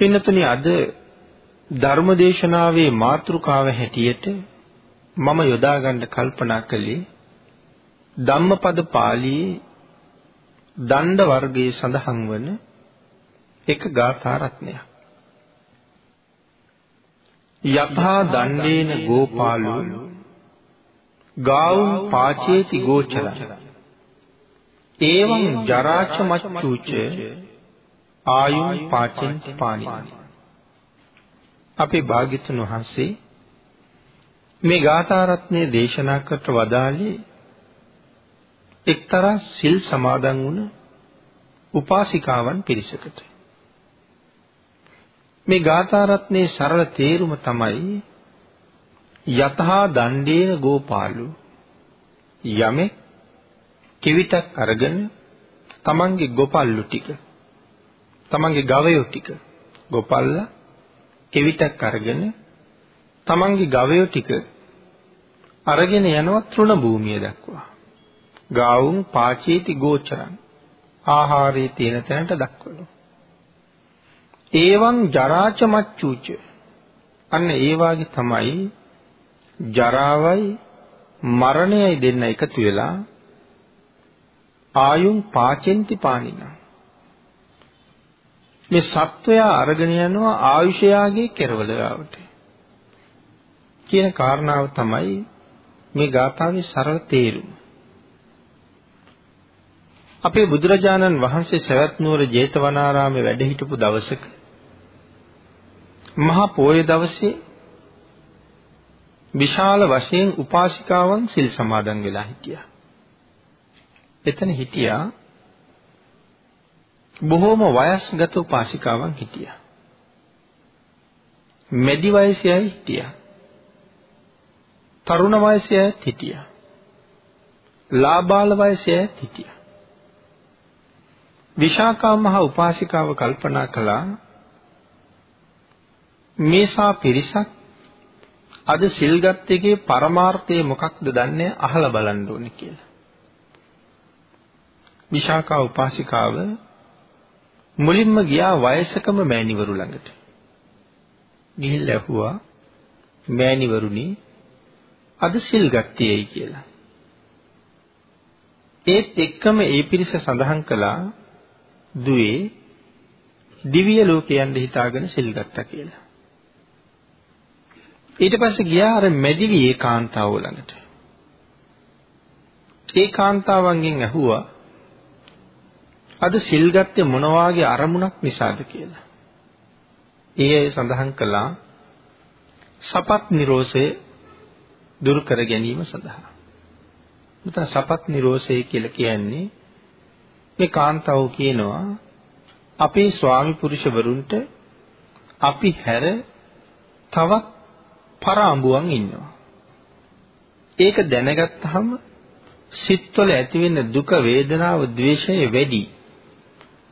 පින්නතුනි අද ධර්මදේශනාවේ මාතෘකාව හැටියට මම යොදා ගන්න කල්පනා කළේ ධම්මපද පාළියේ දණ්ඩ වර්ගයේ සඳහන් වන එක ගාථා රත්නයක්. යථා දණ්ඩේන ගෝපාලෝ ගාවුම් පාචේති ගෝචර ඒවං ජරාච මච්චුච ආයුම් පාචෙන්ති පාණි අපේ භාග්‍යතුන් වහන්සේ මේ ගාථා රත්නයේ දේශනා කරට වදාළේ එක්තරා සිල් සමාදන් වුණ උපාසිකාවන් පිරිසකට. මේ ගාථා රත්නයේ සරල තේරුම තමයි යතහා දණ්ඩේන ගෝපාලු යමෙක් කිවිතක් අරගෙන තමන්ගේ ගොපල්ලු ටික තමන්ගේ ගවයෝ ටික ගොපල්ලා කිවිතක් අරගෙන තමන්ගේ ගවයෝ ටික අරගෙන යනවා තෘණ භූමිය දක්වා. ගාවුන් පාචේති ගෝචරං. ආහාරයේ තියෙන තැනට දක්වනවා. ඒවං ජරාච මච්චුච. අන්න ඒ වාගේ තමයි ජරාවයි මරණයයි දෙන්න එකතු වෙලා ආයුන් පාචෙන්ති පානිනා මේ සත්වයා අරගෙන යනවා ආයුෂයාගේ කෙරවල ගාවට කියන කාරණාව තමයි මේ ගාථාවේ සරල තේරුම. අපේ බුදුරජාණන් වහන්සේ සවැත් නුවර ජේතවනාරාමේ වැඩ හිටපු දවසක මහා පෝය දවසේ විශාල වශයෙන් උපාසිකාවන් සිල් සමාදන් වෙලා හිටියා. එතන හිටියා බොහෝම වයස්ගත උපාසිකාවන් හිටියා. මෙදි වයසේ අය හිටියා. තරුණ වයසේ අයත් හිටියා. ලාබාල වයසේ අයත් හිටියා. විශාකා මහ උපාසිකාව කල්පනා කළා මේසා පිරිසක් අද සිල්ගත් එකේ පරමාර්ථය මොකක්ද දන්නේ අහලා බලන්න ඕනේ කියලා. විශාකා උපාසිකාව මුලින්ම ගියා වයසකම මෑණිවරු ළඟට. ගිහිල්ලා ඇහුවා මෑණිවරුනි අද සිල් ගත්තේයි කියලා. ඒත් එක්කම ඒ පිරිස සඳහන් කළා දුවේ දිව්‍ය ලෝකයන්ට හිතාගෙන සිල් ගත්තා කියලා. ඊට පස්සේ ගියා අර මැදිවි ඒකාන්තාව ළඟට. ඒ කාන්තාවන්ගෙන් ඇහුවා අද සිල් ගත්තේ මොන වාගේ අරමුණක් නිසාද කියලා. ඒ අය සඳහන් කළා සපත් නිරෝෂය දුරු කර ගැනීම සඳහා. මෙතන සපත් නිරෝෂය කියලා කියන්නේ මේ කාන්තාව කියනවා අපේ ස්වාමි පුරුෂවරුන්ට අපි හැර තවත් පරාඹුවන් ඉන්නවා. ඒක දැනගත්තාම සිත්වල ඇතිවෙන දුක වේදනාව ද්වේෂය වැඩි.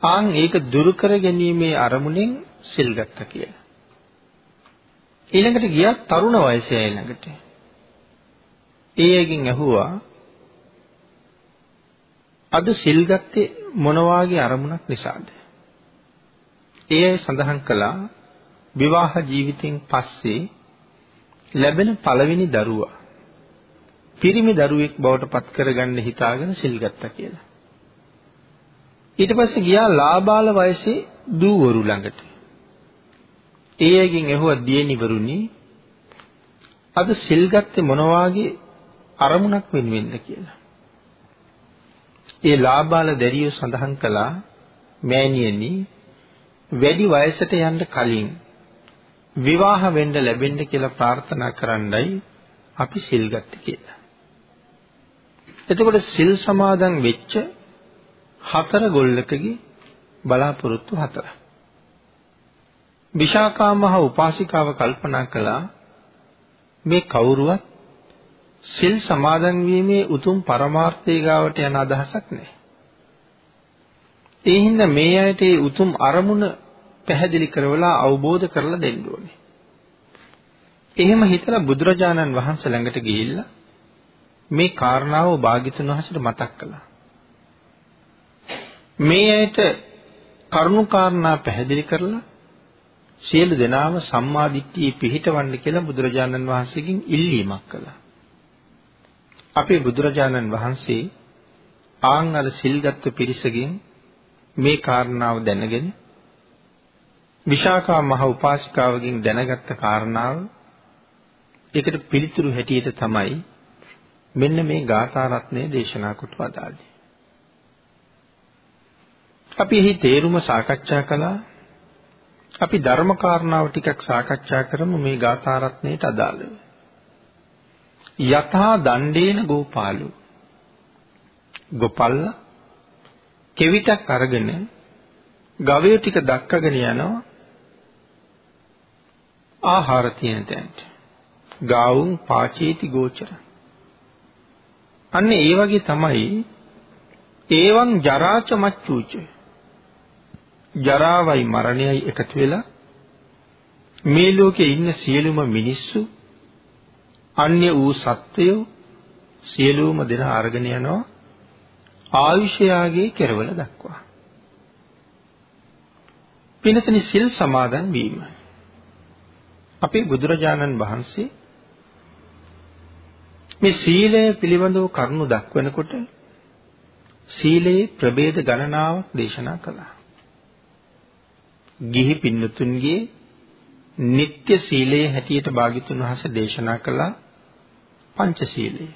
ආන් ඒක දුරු කර ගැනීමේ අරමුණෙන් සිල් ගත්තා කියලා. ඊළඟට ගියා තරුණ වයසේ අය ළඟට. ඒ අයගෙන් ඇහුවා අද සිල් ගත්තේ මොන වාගේ අරමුණක් නිසාද? ඒ අය සඳහන් කළා විවාහ ජීවිතෙන් පස්සේ ලැබෙන පළවෙනි දරුවා පිරිමි දරුවෙක් බවට පත් කරගන්න හිතාගෙන සිල් ගත්තා කියලා. ඊට පස්සේ ගියා ලාබාල වයසේ දූවරු ළඟට. ඒ අයගෙන් ඇහුවා දියණිවරුනි අද සිල් ගත්තේ මොන වාගේ අරමුණක් වෙනුවෙන්ද කියලා. ඒ ලාබාල දැරියෝ සඳහන් කළා මෑණියනි වැඩි වයසට යන්න කලින් විවාහ වෙන්න ලැබෙන්න කියලා ප්‍රාර්ථනා කරන්නයි අපි සිල් ගත්තේ කියලා. එතකොට සිල් සමාදන් වෙච්ච හතර ගොල්ලකගේ බලාපොරොත්තු හතර. විශාකා මහ උපාසිකාව කල්පනා කළා මේ කවුරුවත් සිල් සමාදන් වීමේ උතුම් පරමාර්ථය ගාවට යන අදහසක් නැහැ. ඒ හින්දා මේ අයට ඒ උතුම් අරමුණ පැහැදිලි කරවලා අවබෝධ කරලා දෙන්න ඕනේ. එහෙම හිතලා බුදුරජාණන් වහන්සේ ළඟට ගිහිල්ලා මේ කාරණාව භාග්‍යතුන් වහන්සේට මතක් කළා. මේ ඇයට කරුණු කාරණා පැහැදිලි කරලා සියලු දෙනාම සම්මා දිට්ඨියේ පිහිටවන්න කියලා බුදුරජාණන් වහන්සේගෙන් ඉල්ලීමක් කළා. අපේ බුදුරජාණන් වහන්සේ ආන් අර සිල්ගත් පිරිසගෙන් මේ කාරණාව දැනගෙන විශාඛා මහ උපාසිකාවගෙන් දැනගත්ත කාරණාව ඒකට පිළිතුරු හැටියට තමයි මෙන්න මේ ගාථා රත්නය දේශනා කොට වදාළේ. අපි එහි තේරුම සාකච්ඡා කළා. අපි ධර්ම කාරණාව ටිකක් සාකච්ඡා කරමු මේ ගාථා රත්නයට අදාළව. යථා දණ්ඩේන ගෝපාලු ගොපල්ලා කෙවිතක් අරගෙන ගවය ටික දක්කගෙන යනවා ආහාර තියෙන තැනට. ගාවුන් පාචේති ගෝචර. අන්න ඒ වගේ තමයි ඒවන් ජරාච මච්චුච. ජරාවයි මරණයයි එකතු වෙලා මේ ලෝකේ ඉන්න සියලුම මිනිස්සු අන්‍ය වූ සත්වයෝ සියලුම දෙනා අරගෙන යනවා ආයුෂයාගේ කෙරවල දක්වා. පිනතනි සිල් සමාදන් වීම. අපේ බුදුරජාණන් වහන්සේ මේ සීලය පිළිබඳව කරුණු දක්වනකොට සීලේ ප්‍රභේද ගණනාවක් දේශනා කළා. ගිහි පින්නතුන්ගේ නিত্য සීලයේ හැටියට භාග්‍යතුන් වහන්සේ දේශනා කළා පංචශීලය.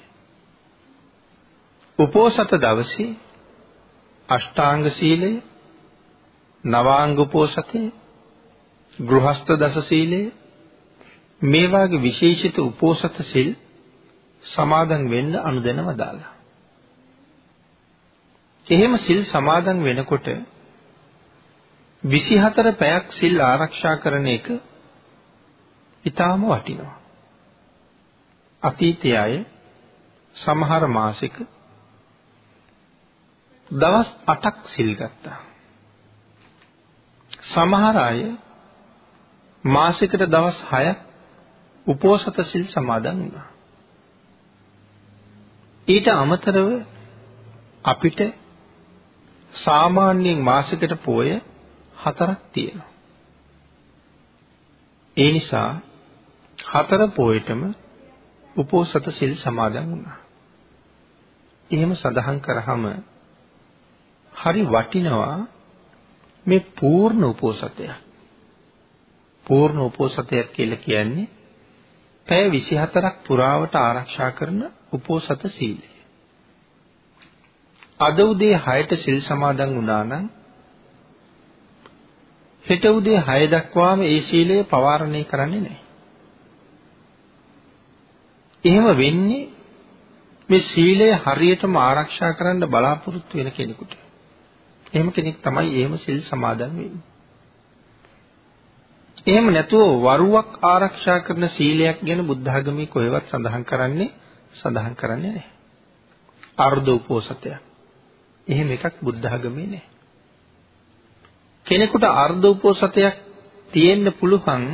උපෝසත දවසේ අෂ්ටාංග සීලය, නවාංග උපෝසතය, ගෘහස්ත දස සීලය මේ වාගේ විශේෂිත උපෝසත සිල් සමාදන් වෙන්න අනුදැනව දාලා. එහෙම සිල් සමාදන් වෙනකොට 24 පැයක් සිල් ආරක්ෂා කරන එක ඊටාම වටිනවා. අතීතයේ අය සමහර මාසික දවස් 8ක් සිල් ගත්තා. සමහර අය මාසිකට දවස් 6ක් උපෝසත සිල් සමාදන් වුණා. ඊට අමතරව අපිට සාමාන්‍යයෙන් මාසෙකට පෝය හතරක් තියෙනවා. ඒ නිසා හතර පෝයටම උපෝසත සිල් සමාදන් වුණා. එහෙම සඳහන් කරාම හරි වටිනවා මේ පූර්ණ උපෝසතයක්. පූර්ණ උපෝසතයක් කියලා කියන්නේ පැය 24ක් පුරාවට ආරක්ෂා කරන උපෝසත සීලය. අද උදේ 6ට සිල් සමාදන් වුණා නම් හෙට උදේ 6 දක්වාම ඒ සීලය පවාරණය කරන්නේ නැහැ. එහෙම වෙන්නේ මේ සීලය හරියටම ආරක්ෂා කරන්න බලාපොරොත්තු වෙන කෙනෙකුට. එහෙම කෙනෙක් තමයි එහෙම සිල් සමාදන් වෙන්නේ. එහෙම නැතුව වරුවක් ආරක්ෂා කරන සීලයක් ගැන බුද්ධ ආගමේ කොහෙවත් සඳහන් කරන්නේ සඳහන් කරන්නේ නැහැ. අර්ධ උපෝසතය. එහෙම එකක් බුද්ධ ආගමේ නැහැ. කෙනෙකුට අර්ධ උපෝසතයක් තියෙන්න පුළුවන්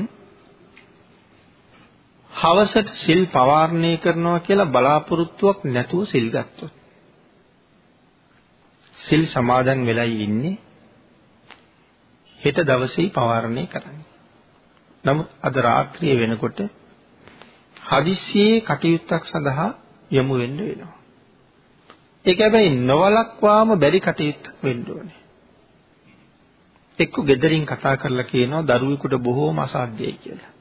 හවසට සිල් පවාරණය කරනවා කියලා බලාපොරොත්තුවක් නැතුව සිල් ගත්තොත්. සිල් සමාදන් වෙලයි ඉන්නේ හෙට දවසේ පවාරණය කරන්නේ. නමුත් අද රාත්‍රිය වෙනකොට හදිස්සියේ කටයුත්තක් සඳහා යොමු වෙන්න වෙනවා. ඒක හැබැයි නොවලක්වාම බැරි කටයුත්තක් වෙන්න ඕනේ. එක්ක ගෙදරින් කතා කරලා කියනවා දරුවෙකුට බොහෝම අසාධ්‍යයි කියලා.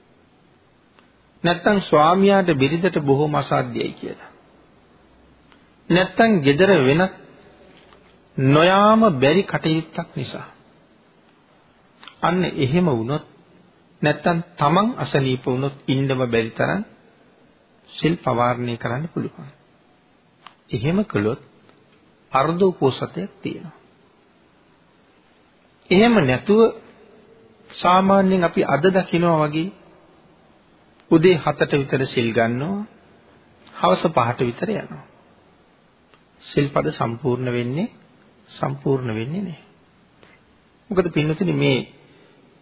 නැත්තම් ස්වාමියාට බිරිඳට බොහෝම අසාධ්‍යයි කියලා. නැත්තම් ගෙදර වෙනත් නොයාම බැරි කටයුත්තක් නිසා. අන්න එහෙම වුණොත් නැත්තම් තමන් අසනීප වුණොත් ඉන්නම බැරි තරම් සිල් පවාරණය කරන්න පුළුවන්. එහෙම කළොත් අර්ධ උපෝසතයක් තියෙනවා. එහෙම නැතුව සාමාන්‍යයෙන් අපි අද දකිනවා වගේ උදේ 7ට විතර සිල් ගන්නවා හවස 5ට විතර යනවා. සිල්පද සම්පූර්ණ වෙන්නේ සම්පූර්ණ වෙන්නේ නැහැ. මොකද පින්නතුනි මේ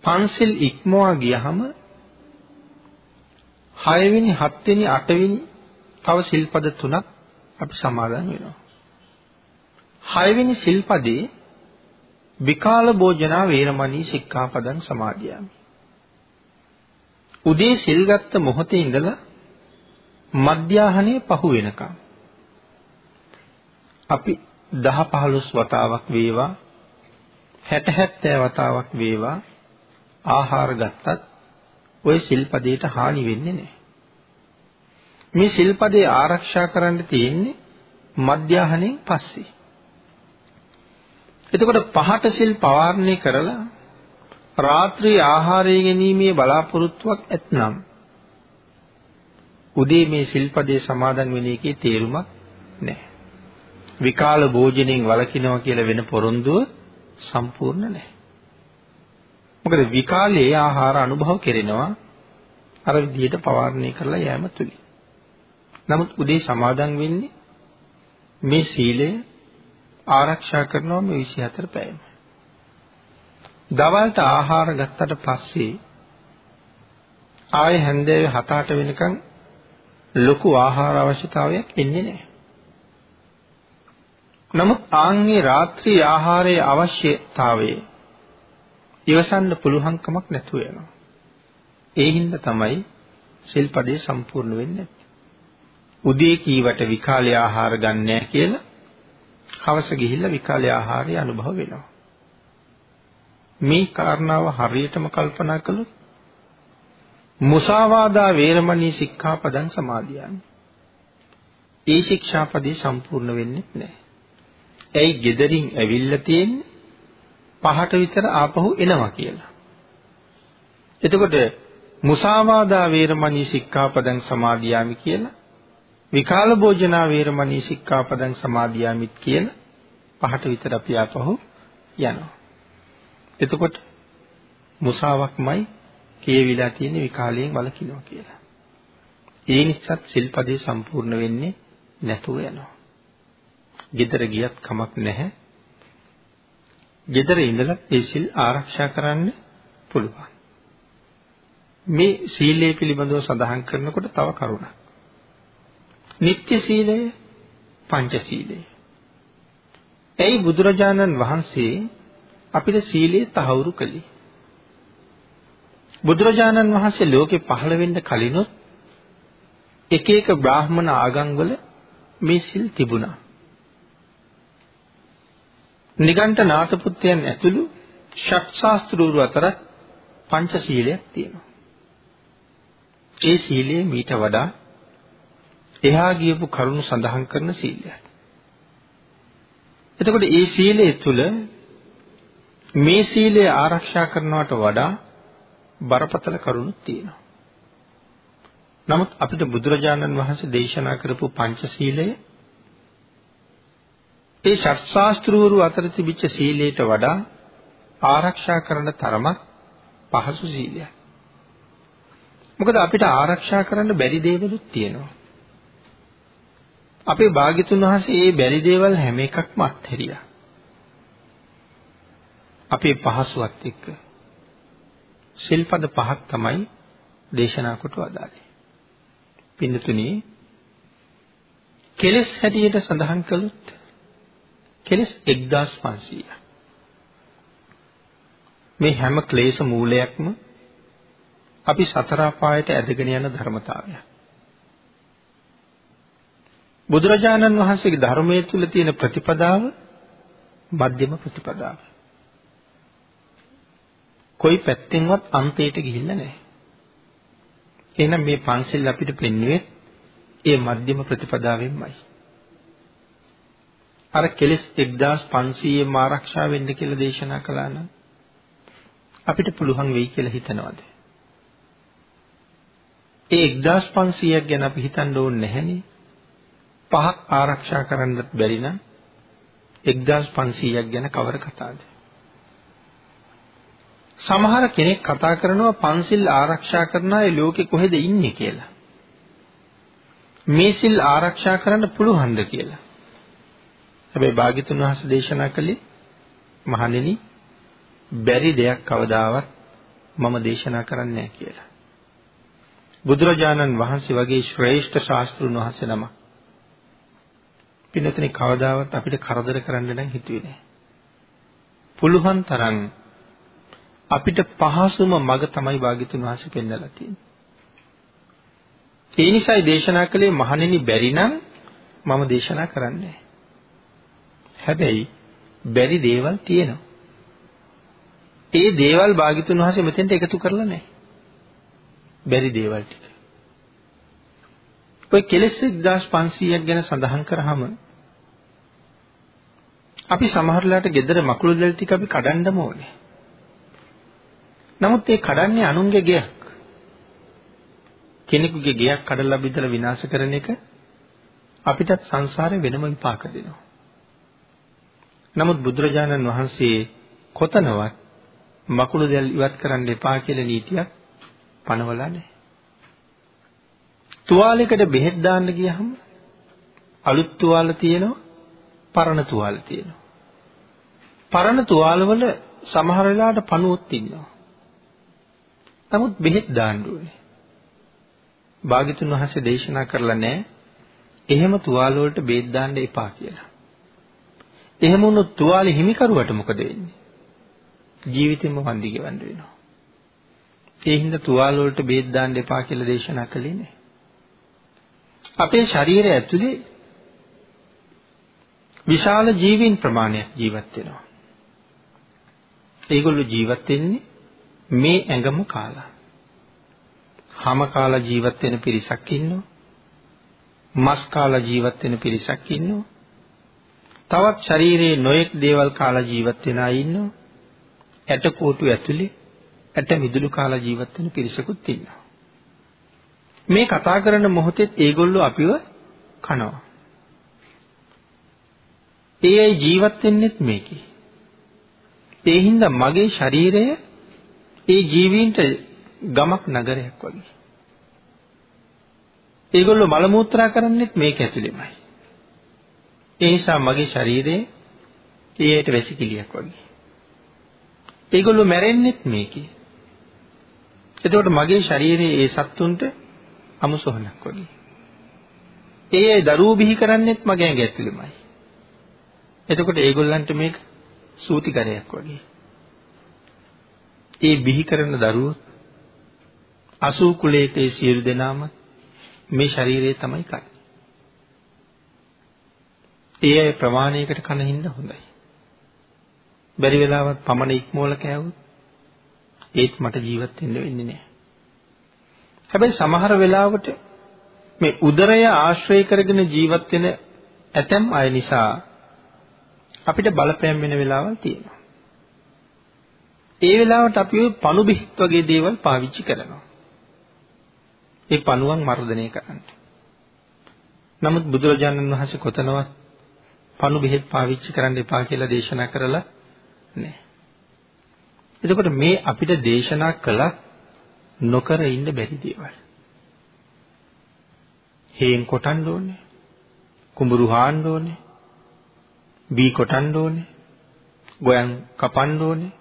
පන්සිල් ඉක්මවා ගියහම 6 වෙනි 7 වෙනි 8 වෙනි තව සිල්පද තුනක් අපි සමාදන් වෙනවා. 6 වෙනි සිල්පදේ විකාල භෝජනා වේරමණී සික්ඛාපදං සමාදියාමි. උදේ සිල් ගත්ත මොහොතේ ඉඳලා මධ්‍යාහනේ පහු වෙනකම් අපි 10 15 වතාවක් වේවා 60 70 වතාවක් වේවා ආහාර ගත්තත් ওই සිල්පදයට හානි වෙන්නේ නැහැ. මේ සිල්පදේ ආරක්ෂා කරන්න තියෙන්නේ මධ්‍යාහණයෙන් පස්සේ. එතකොට පහට සිල් පවාරණය කරලා රාත්‍රී ආහාරය ගැනීමේ බලාපොරොත්තුවක් ඇතනම් උදේ මේ සිල්පදේ සමාදන් වෙන එකේ තේරුමක් නැහැ. විකාල භෝජනයෙන් වළකිනවා කියලා වෙන පොරොන්දුව සම්පූර්ණ නැහැ. මොකද විකාලයේ ආහාර අනුභව කෙරෙනවා අර විදිහට පවාරණය කරලා යෑම තුලින්. නමුත් උදේ සමාදන් වෙන්නේ මේ සීලය ආරක්ෂා කරනවා මේ 24 පැයම. දවල්ට ආහාර ගත්තට පස්සේ ආයේ හැන්දෑවේ 7-8 වෙනකන් ලොකු ආහාර අවශ්‍යතාවයක් එන්නේ නැහැ. නමුත් ආන්ගේ රාත්‍රී ආහාරයේ අවශ්‍යතාවයේ ඉවසන්න පුළුවන්කමක් නැතුව යනවා. ඒ හින්දා තමයි සිල්පදේ සම්පූර්ණ වෙන්නේ උදේ කීවට විකාලේ ආහාර ගන්නෑ කියලා හවස ගිහිල්ලා විකාලේ ආහාරය අනුභව වෙනවා. මේ කාරණාව හරියටම කල්පනා කළොත් මුසාවාදා වේරමණී සික්ඛාපදං සමාදියාමි. ඒ ශික්ෂාපදේ සම්පූර්ණ වෙන්නේ නැහැ. ඇයි gederin ඇවිල්ලා තියෙන්නේ? පහට විතර ආපහු එනවා කියලා. එතකොට මුසාවාදා වේරමණී සික්ඛාපදං සමාදියාමි කියලා විකාල භෝජනා වේරමණී සික්ඛාපදං සමාදියාමිත් කියලා පහට විතර අපි ආපහු යනවා. එතකොට මුසාවක්මයි කියවිලා තියෙන්නේ විකාලයෙන් වළකිනවා කියලා. ඒ නිසාත් සිල්පදේ සම්පූර්ණ වෙන්නේ නැතුව යනවා. ගෙදර ගියත් කමක් නැහැ. ගෙදර ඉඳලා ඒ සිල් ආරක්ෂා කරන්න පුළුවන්. මේ සීලය පිළිබඳව සඳහන් කරනකොට තව කරුණක්. නිත්‍ය සීලය පංච සීලය. ඇයි බුදුරජාණන් වහන්සේ අපිට සීලය තහවුරු කළේ? බුදුරජාණන් වහන්සේ ලෝකේ පහළ වෙන්න කලිනුත් එක එක බ්‍රාහ්මණ ආගම්වල මේ සිල් තිබුණා. නිගණ්ඨ නාථපුත්‍රයන් ඇතුළු ෂට්ශාස්ත්‍රූරු අතර පංචශීලයක් තියෙනවා. ඒ සීලය මීට වඩා එහා ගියපු කරුණු සඳහන් කරන සීලයක්. එතකොට මේ සීලය තුළ මේ සීලය ආරක්ෂා කරනවට වඩා බරපතල කරුණුත් තියෙනවා. නමුත් අපිට බුදුරජාණන් වහන්සේ දේශනා කරපු පංචශීලය ඒ ශාස්ත්‍රූරු අතර තිබිච්ච සීලයට වඩා ආරක්ෂා කරන තරමක් පහසු සීලයක්. මොකද අපිට ආරක්ෂා කරන්න බැරි දේවලුත් තියෙනවා. අපේ භාග්‍යතුන් වහන්සේ මේ බැරි දේවල් හැම එකක්ම අත්හැරියා. අපේ පහසුවත් එක්ක ශිල්පද පහක් තමයි දේශනා කොට වදාළේ. පින්නතුනි කෙලස් හැටියට සඳහන් කළොත් කෙලස් 1500. මේ හැම ක්ලේශ මූලයක්ම අපි සතර අපායට ඇදගෙන යන ධර්මතාවයක්. බුදුරජාණන් වහන්සේගේ ධර්මයේ තුල තියෙන ප්‍රතිපදාව මධ්‍යම ප්‍රතිපදාව. කොයි පැත්තෙන්වත් අන්තයට ගිහිල්ලා නැහැ. එහෙනම් මේ පන්සල් අපිට පෙන්වුවේ ඒ මධ්‍යම ප්‍රතිපදාවෙන්මයි. අර කෙලස් 1500ෙම ආරක්ෂා වෙන්න කියලා දේශනා කළා නම් අපිට පුළුවන් වෙයි කියලා හිතනවාද? ඒ 1500ක් ගැන අපි හිතන්න ඕනේ නැහනේ. පහක් ආරක්ෂා කරන්නත් බැරි නම් 1500ක් ගැන කවර කතාවද? සමහර කෙනෙක් කතා කරනවා පන්සිල් ආරක්ෂා කරන අය ලෝකෙ කොහෙද ඉන්නේ කියලා. මේ සිල් ආරක්ෂා කරන්න පුළුවන්ද කියලා. හැබැයි භාග්‍යතුන් වහන්සේ දේශනා කළේ මහණෙනි බැරි දෙයක් කවදාවත් මම දේශනා කරන්නේ නැහැ කියලා. බුදුරජාණන් වහන්සේ වගේ ශ්‍රේෂ්ඨ ශාස්ත්‍රුන් වහන්සේ නමක් පින්නතනේ කවදාවත් අපිට කරදර කරන්න නම් හිතුවේ නැහැ. පුළුවන් තරම් අපිට පහසුම මඟ තමයි භාග්‍යතුන් වහන්සේ පෙන්වලා තියෙන්නේ. ඒ නිසායි දේශනා කළේ මහණෙනි බැරි නම් මම දේශනා කරන්නේ හැබැයි බැරි දේවල් තියෙනවා. ඒ දේවල් භාග්‍යතුන් වහන්සේ මෙතෙන්ට එකතු කරලා නැහැ. බැරි දේවල් ටික. ඔය කෙලෙස් 1500ක් ගැන සඳහන් කරාම අපි සමහරලාට gedara මකුළු දැල් ටික අපි කඩන්නම ඕනේ. නමුත් ඒ කඩන්නේ අනුන්ගේ ගෙයක්. කෙනෙකුගේ ගෙයක් කඩලා බිඳලා විනාශ කරන එක අපිටත් සංසාරේ වෙනම විපාක දෙනවා. නමුත් බුදුරජාණන් වහන්සේ කොතනවත් මකුළු දැල් ඉවත් කරන්න එපා කියලා නීතියක් පනවලා නැහැ. තුවාලයකට බෙහෙත් දාන්න ගියහම අලුත් තුවාල තියෙනවා පරණ තුවාල තියෙනවා. පරණ තුවාලවල සමහර වෙලාවට පණුවොත් ඉන්නවා. නමුත් බෙහෙත් දාන්න ඕනේ. භාග්‍යතුන් වහන්සේ දේශනා කරලා නැහැ එහෙම තුවාල වලට බෙහෙත් දාන්න එපා කියලා. එහෙම වුණොත් තුවාලේ හිමිකරුවට මොකද වෙන්නේ? ජීවිතෙම වන්දි ගෙවන්න වෙනවා. ඒ හින්දා තුවාල වලට බෙහෙත් දාන්න එපා කියලා දේශනා කළේ නැහැ. අපේ ශරීරය ඇතුලේ විශාල ජීවීන් ප්‍රමාණයක් ජීවත් වෙනවා. ඒගොල්ලෝ ජීවත් වෙන්නේ මේ ඇඟම කාලා. හැම කාලා ජීවත් වෙන පිරිසක් ඉන්නවා. මස් කාලා ජීවත් වෙන පිරිසක් ඉන්නවා. තවත් ශරීරයේ නොයෙක් දේවල් කාලා ජීවත් වෙන අය ඉන්නවා. ඇට කෝටු ඇතුලේ ඇට මිදුළු කාලා ජීවත් වෙන පිරිසකුත් ඉන්නවා. මේ කතා කරන මොහොතේ ඒගොල්ලෝ අපිව කනවා. ඒ අය ජීවත් වෙන්නෙත් මේකේ. ඒ හින්දා මගේ ශරීරය ඒ ජීවීන්ට ගමක් නගරයක් වගේ. ඒගොල්ලෝ මල මූත්‍රා කරන්නෙත් මේක ඇතුළෙමයි. ඒ නිසා මගේ ශරීරය ඒ ඇයට වැසිකිළියක් වගේ. ඒගොල්ලෝ මැරෙන්නෙත් මේකේ. එතකොට මගේ ශරීරයේ ඒ සත්තුන්ට අමුසොහනක් වගේ. ඒ අය දරුවෝ බිහි කරන්නෙත් මගේ ඇඟ ඇතුළෙමයි. එතකොට ඒගොල්ලන්ට මේක සූතිකරයක් වගේ. ඒ බිහි කරන දරුවෝ අසූ කුලයක ඒ සියලු දෙනාම මේ ශරීරය තමයි කන්නේ. ඒ අය ප්‍රමාණයකට කන හින්දා හොඳයි. බැරි වෙලාවත් පමණ ඉක්මවල කෑවොත් ඒත් මට ජීවත් වෙන්න වෙන්නේ නැහැ. හැබැයි සමහර වෙලාවට මේ උදරය ආශ්‍රය කරගෙන ජීවත් වෙන ඇතැම් අය නිසා අපිට බලපෑම් වෙන වෙලාවල් තියෙනවා. ඒ වෙලාවට අපි ඔය පණු බිහිත් වගේ දේවල් පාවිච්චි කරනවා. ඒ පණුවන් මර්ධනය කරන්න. නමුත් බුදුරජාණන් වහන්සේ කොතනවත් පණු බෙහෙත් පාවිච්චි කරන්න එපා කියලා දේශනා කරලා නැහැ. එතකොට මේ අපිට දේශනා කළත් නොකර ඉන්න බැරි දේවල්. හේන් කොටන්න ඕනේ. කුඹුරු හාන්න ඕනේ. බී කොටන්න ඕනේ. ගොයන් කපන්න ඕනේ.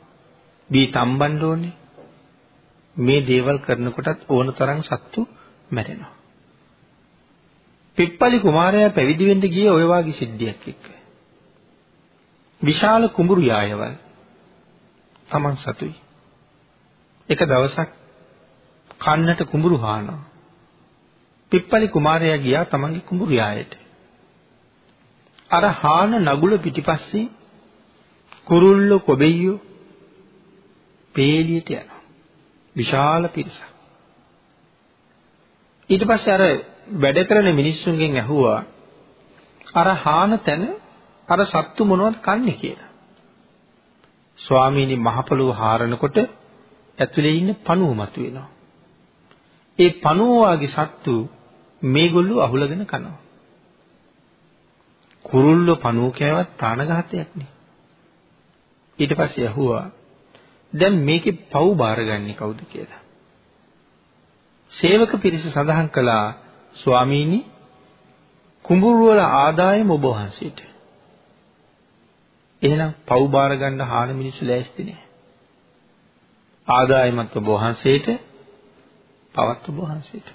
බී තම්බන්න ඕනේ. මේ දේවල් කරනකොටත් ඕන තරම් සත්තු මැරෙනවා. පිප්පලි කුමාරයා පැවිදි වෙන්න ගියේ ඔය වාගේ සිද්ධියක් එක්ක. විශාල කුඹුරු යායවල්. Taman සතුයි. එක දවසක් කන්නට කුඹුරු හානවා. පිප්පලි කුමාරයා ගියා තමන්ගේ කුඹුරු යායට. අර හාන නගුල පිටිපස්සේ කුරුල්ලෝ කොබෙයියෝ පේලියට යනවා. විශාල පිරිසක්. ඊට පස්සේ අර වැඩ කරන මිනිස්සුන්ගෙන් ඇහුවා අර හාන තැන අර සත්තු මොනවද කන්නේ කියලා. ස්වාමීනි මහ පොළොව හාරනකොට ඇතුලේ ඉන්න පණුව මතුවෙනවා. ඒ පණුව වාගේ සත්තු මේගොල්ලෝ අහුලගෙන කනවා. කුරුල්ලෝ පණුව කෑවත් ප්‍රාණඝාතයක් නේ. ඊට පස්සේ අහුවා දැන් මේකේ පව් බාරගන්නේ කවුද කියලා. සේවක පිරිස සඳහන් කළා ස්වාමීනි කුඹුරු වල ආදායම ඔබ වහන්සේට. එහෙනම් පව් බාර ගන්න හාන මිනිස්සු ලෑස්ති නෑ. ආදායමත් ඔබ වහන්සේට පවත් ඔබ වහන්සේට.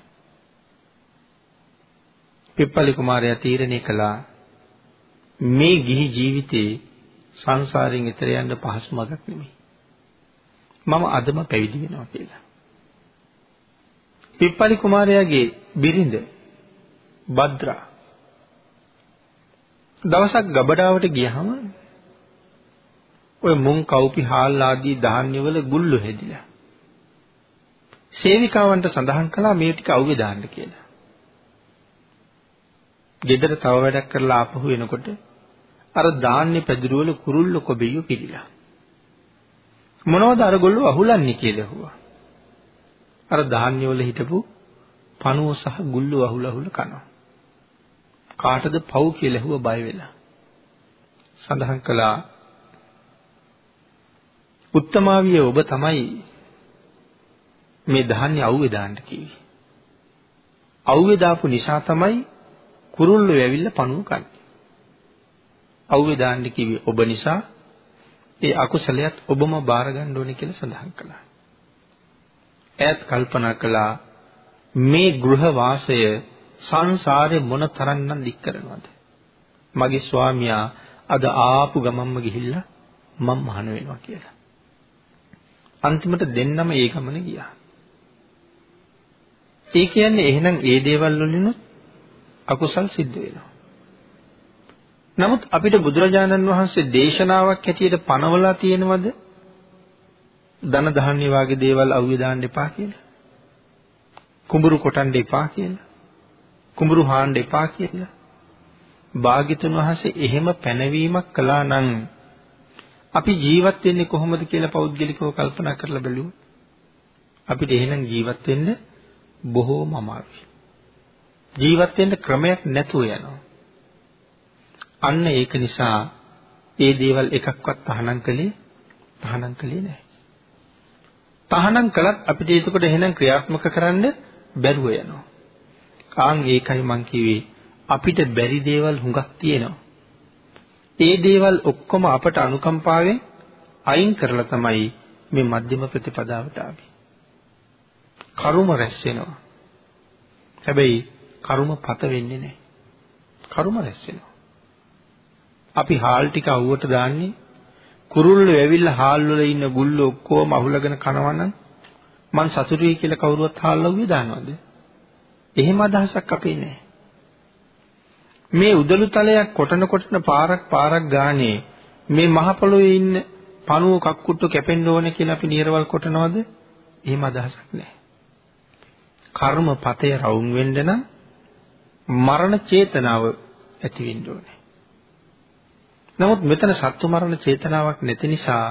පිප්පලි කුමාරයා තීරණය කළා මේ ගිහි ජීවිතේ සංසාරයෙන් එතර යන්න පහසු මඟක් නෙමෙයි. මම අදම පැවිදි වෙනවා කියලා. පිප්පලි කුමාරයාගේ බිරිඳ භද්‍රා දවසක් ගබඩාවට ගියහම ඔය මුං කව්පි හාල් ආදී ධාන්‍යවල ගුල්ලු හැදිලා. සේවිකාවන්ට සඳහන් කළා මේ ටික අවුවේ දාන්න කියලා. ගෙදර තව වැඩක් කරලා ආපහු එනකොට අර ධාන්‍ය පැදුරවල කුරුල්ල කොබියු පිළිලා. මොනවද අර ගොල්ලෝ අහුලන්නේ කියලා ඇහුවා. අර ධාන්‍යවල හිටපු පණුව සහ ගුල්ලු අහුල අහුල කනවා. කාටද පව් කියලා ඇහුවා බය වෙලා. සඳහන් කළා උත්තමාවිය ඔබ තමයි මේ ධාන්‍ය අවුවේ දාන්න කිව්වේ. අවුවේ දාපු නිසා තමයි කුරුල්ලෝ ඇවිල්ලා පණුව කන්නේ. අවුවේ දාන්න කිව්වේ ඔබ නිසා ඒ අකුසලයට ඔබම බාර ගන්න ඕනේ කියලා සඳහන් කළා. ඈත් කල්පනා කළා මේ ගෘහ වාසය සංසාරේ මොන තරම්නම් දික් කරනවද? මගේ ස්වාමියා අද ආපු ගමම්ම ගිහිල්ලා මම මහාන වෙනවා කියලා. අන්තිමට දෙන්නම ඒ ගමන ගියා. ඒ කියන්නේ එහෙනම් ඒ දේවල් වලිනුත් අකුසල් සිද්ධ වෙනවා. නමුත් අපිට බුදුරජාණන් වහන්සේ දේශනාවක් හැටියට පනවලා තියෙනවද? ධන ධාන්‍ය වාගේ දේවල් අවුවේ දාන්න එපා කියලා. කුඹුරු කොටන්න එපා කියලා. කුඹුරු හාන්න එපා කියලා. භාග්‍යතුන් වහන්සේ එහෙම පැනවීමක් කළා නම් අපි ජීවත් වෙන්නේ කොහොමද කියලා පෞද්ගලිකව කල්පනා කරලා බැලුවොත් අපිට එහෙනම් ජීවත් වෙන්න බොහෝම අමාරුයි. ජීවත් වෙන්න ක්‍රමයක් නැතුව යනවා. අන්න ඒක නිසා ඒ දේවල් එකක්වත් තහනම් කළේ තහනම් කළේ නැහැ. තහනම් කළත් අපිට එතකොට එහෙනම් ක්‍රියාත්මක කරන්න බැරුව යනවා. ආන් ඒකයි මං කිව්වේ අපිට බැරි දේවල් හුඟක් තියෙනවා. ඒ දේවල් ඔක්කොම අපට අනුකම්පාවෙන් අයින් කරලා තමයි මේ මධ්‍යම ප්‍රතිපදාවට ආවේ. කර්ම රැස් වෙනවා. හැබැයි කර්ම පත වෙන්නේ නැහැ. කර්ම රැස් වෙනවා. අපි හාල් ටික අවුවට දාන්නේ කුරුල්ලෝ ඇවිල්ලා හාල් වල ඉන්න ගුල්ලෝ ඔක්කොම අහුලගෙන කනවනම් මං සතුටුයි කියලා කවුරුවත් හාල් අවුවේ දානවද? එහෙම අදහසක් අපේ නැහැ. මේ උදළු තලයක් කොටන කොටන පාරක් පාරක් ගානේ මේ මහ පොළොවේ ඉන්න පණුව කක්කුට්ටු කැපෙන්න ඕනේ කියලා අපි නිර්වල් කොටනවද? එහෙම අදහසක් නැහැ. කර්ම පතය රවුම් වෙන්න නම් මරණ චේතනාව ඇති වෙන්න ඕනේ. නමුත් මෙතන සත්තු මරණ චේතනාවක් නැති නිසා